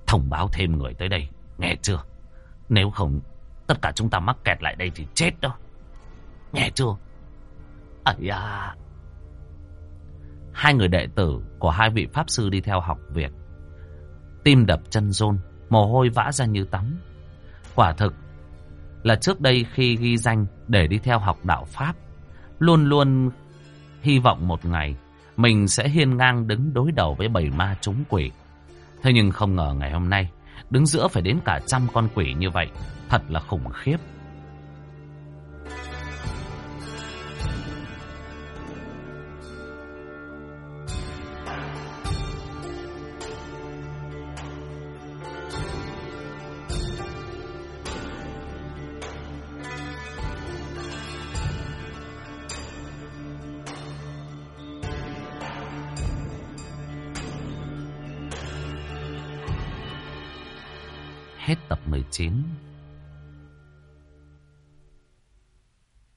Thông báo thêm người tới đây, nghe chưa? Nếu không, tất cả chúng ta mắc kẹt lại đây thì chết đó. Nghe chưa? Ây à... Hai người đệ tử của hai vị pháp sư đi theo học việc, Tim đập chân rôn, mồ hôi vã ra như tắm. Quả thực là trước đây khi ghi danh để đi theo học đạo Pháp, luôn luôn hy vọng một ngày mình sẽ hiên ngang đứng đối đầu với bầy ma chúng quỷ. Thế nhưng không ngờ ngày hôm nay, đứng giữa phải đến cả trăm con quỷ như vậy, thật là khủng khiếp. 19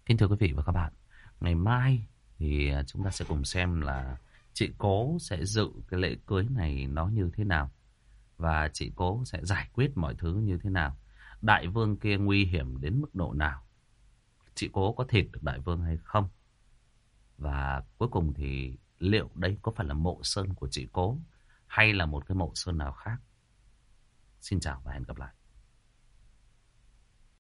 Kính thưa quý vị và các bạn, Ngày mai thì à, chúng ta sẽ cùng xem là Chị Cố sẽ dự cái lễ cưới này nó như thế nào Và chị Cố sẽ giải quyết mọi thứ như thế nào. Đại vương kia nguy hiểm đến mức độ nào? Chị Cố có thịt được đại vương hay không? Và cuối cùng thì liệu đây có phải là mộ sơn của chị Cố Hay là một cái mộ sơn nào khác? Xin chào và hẹn gặp lại.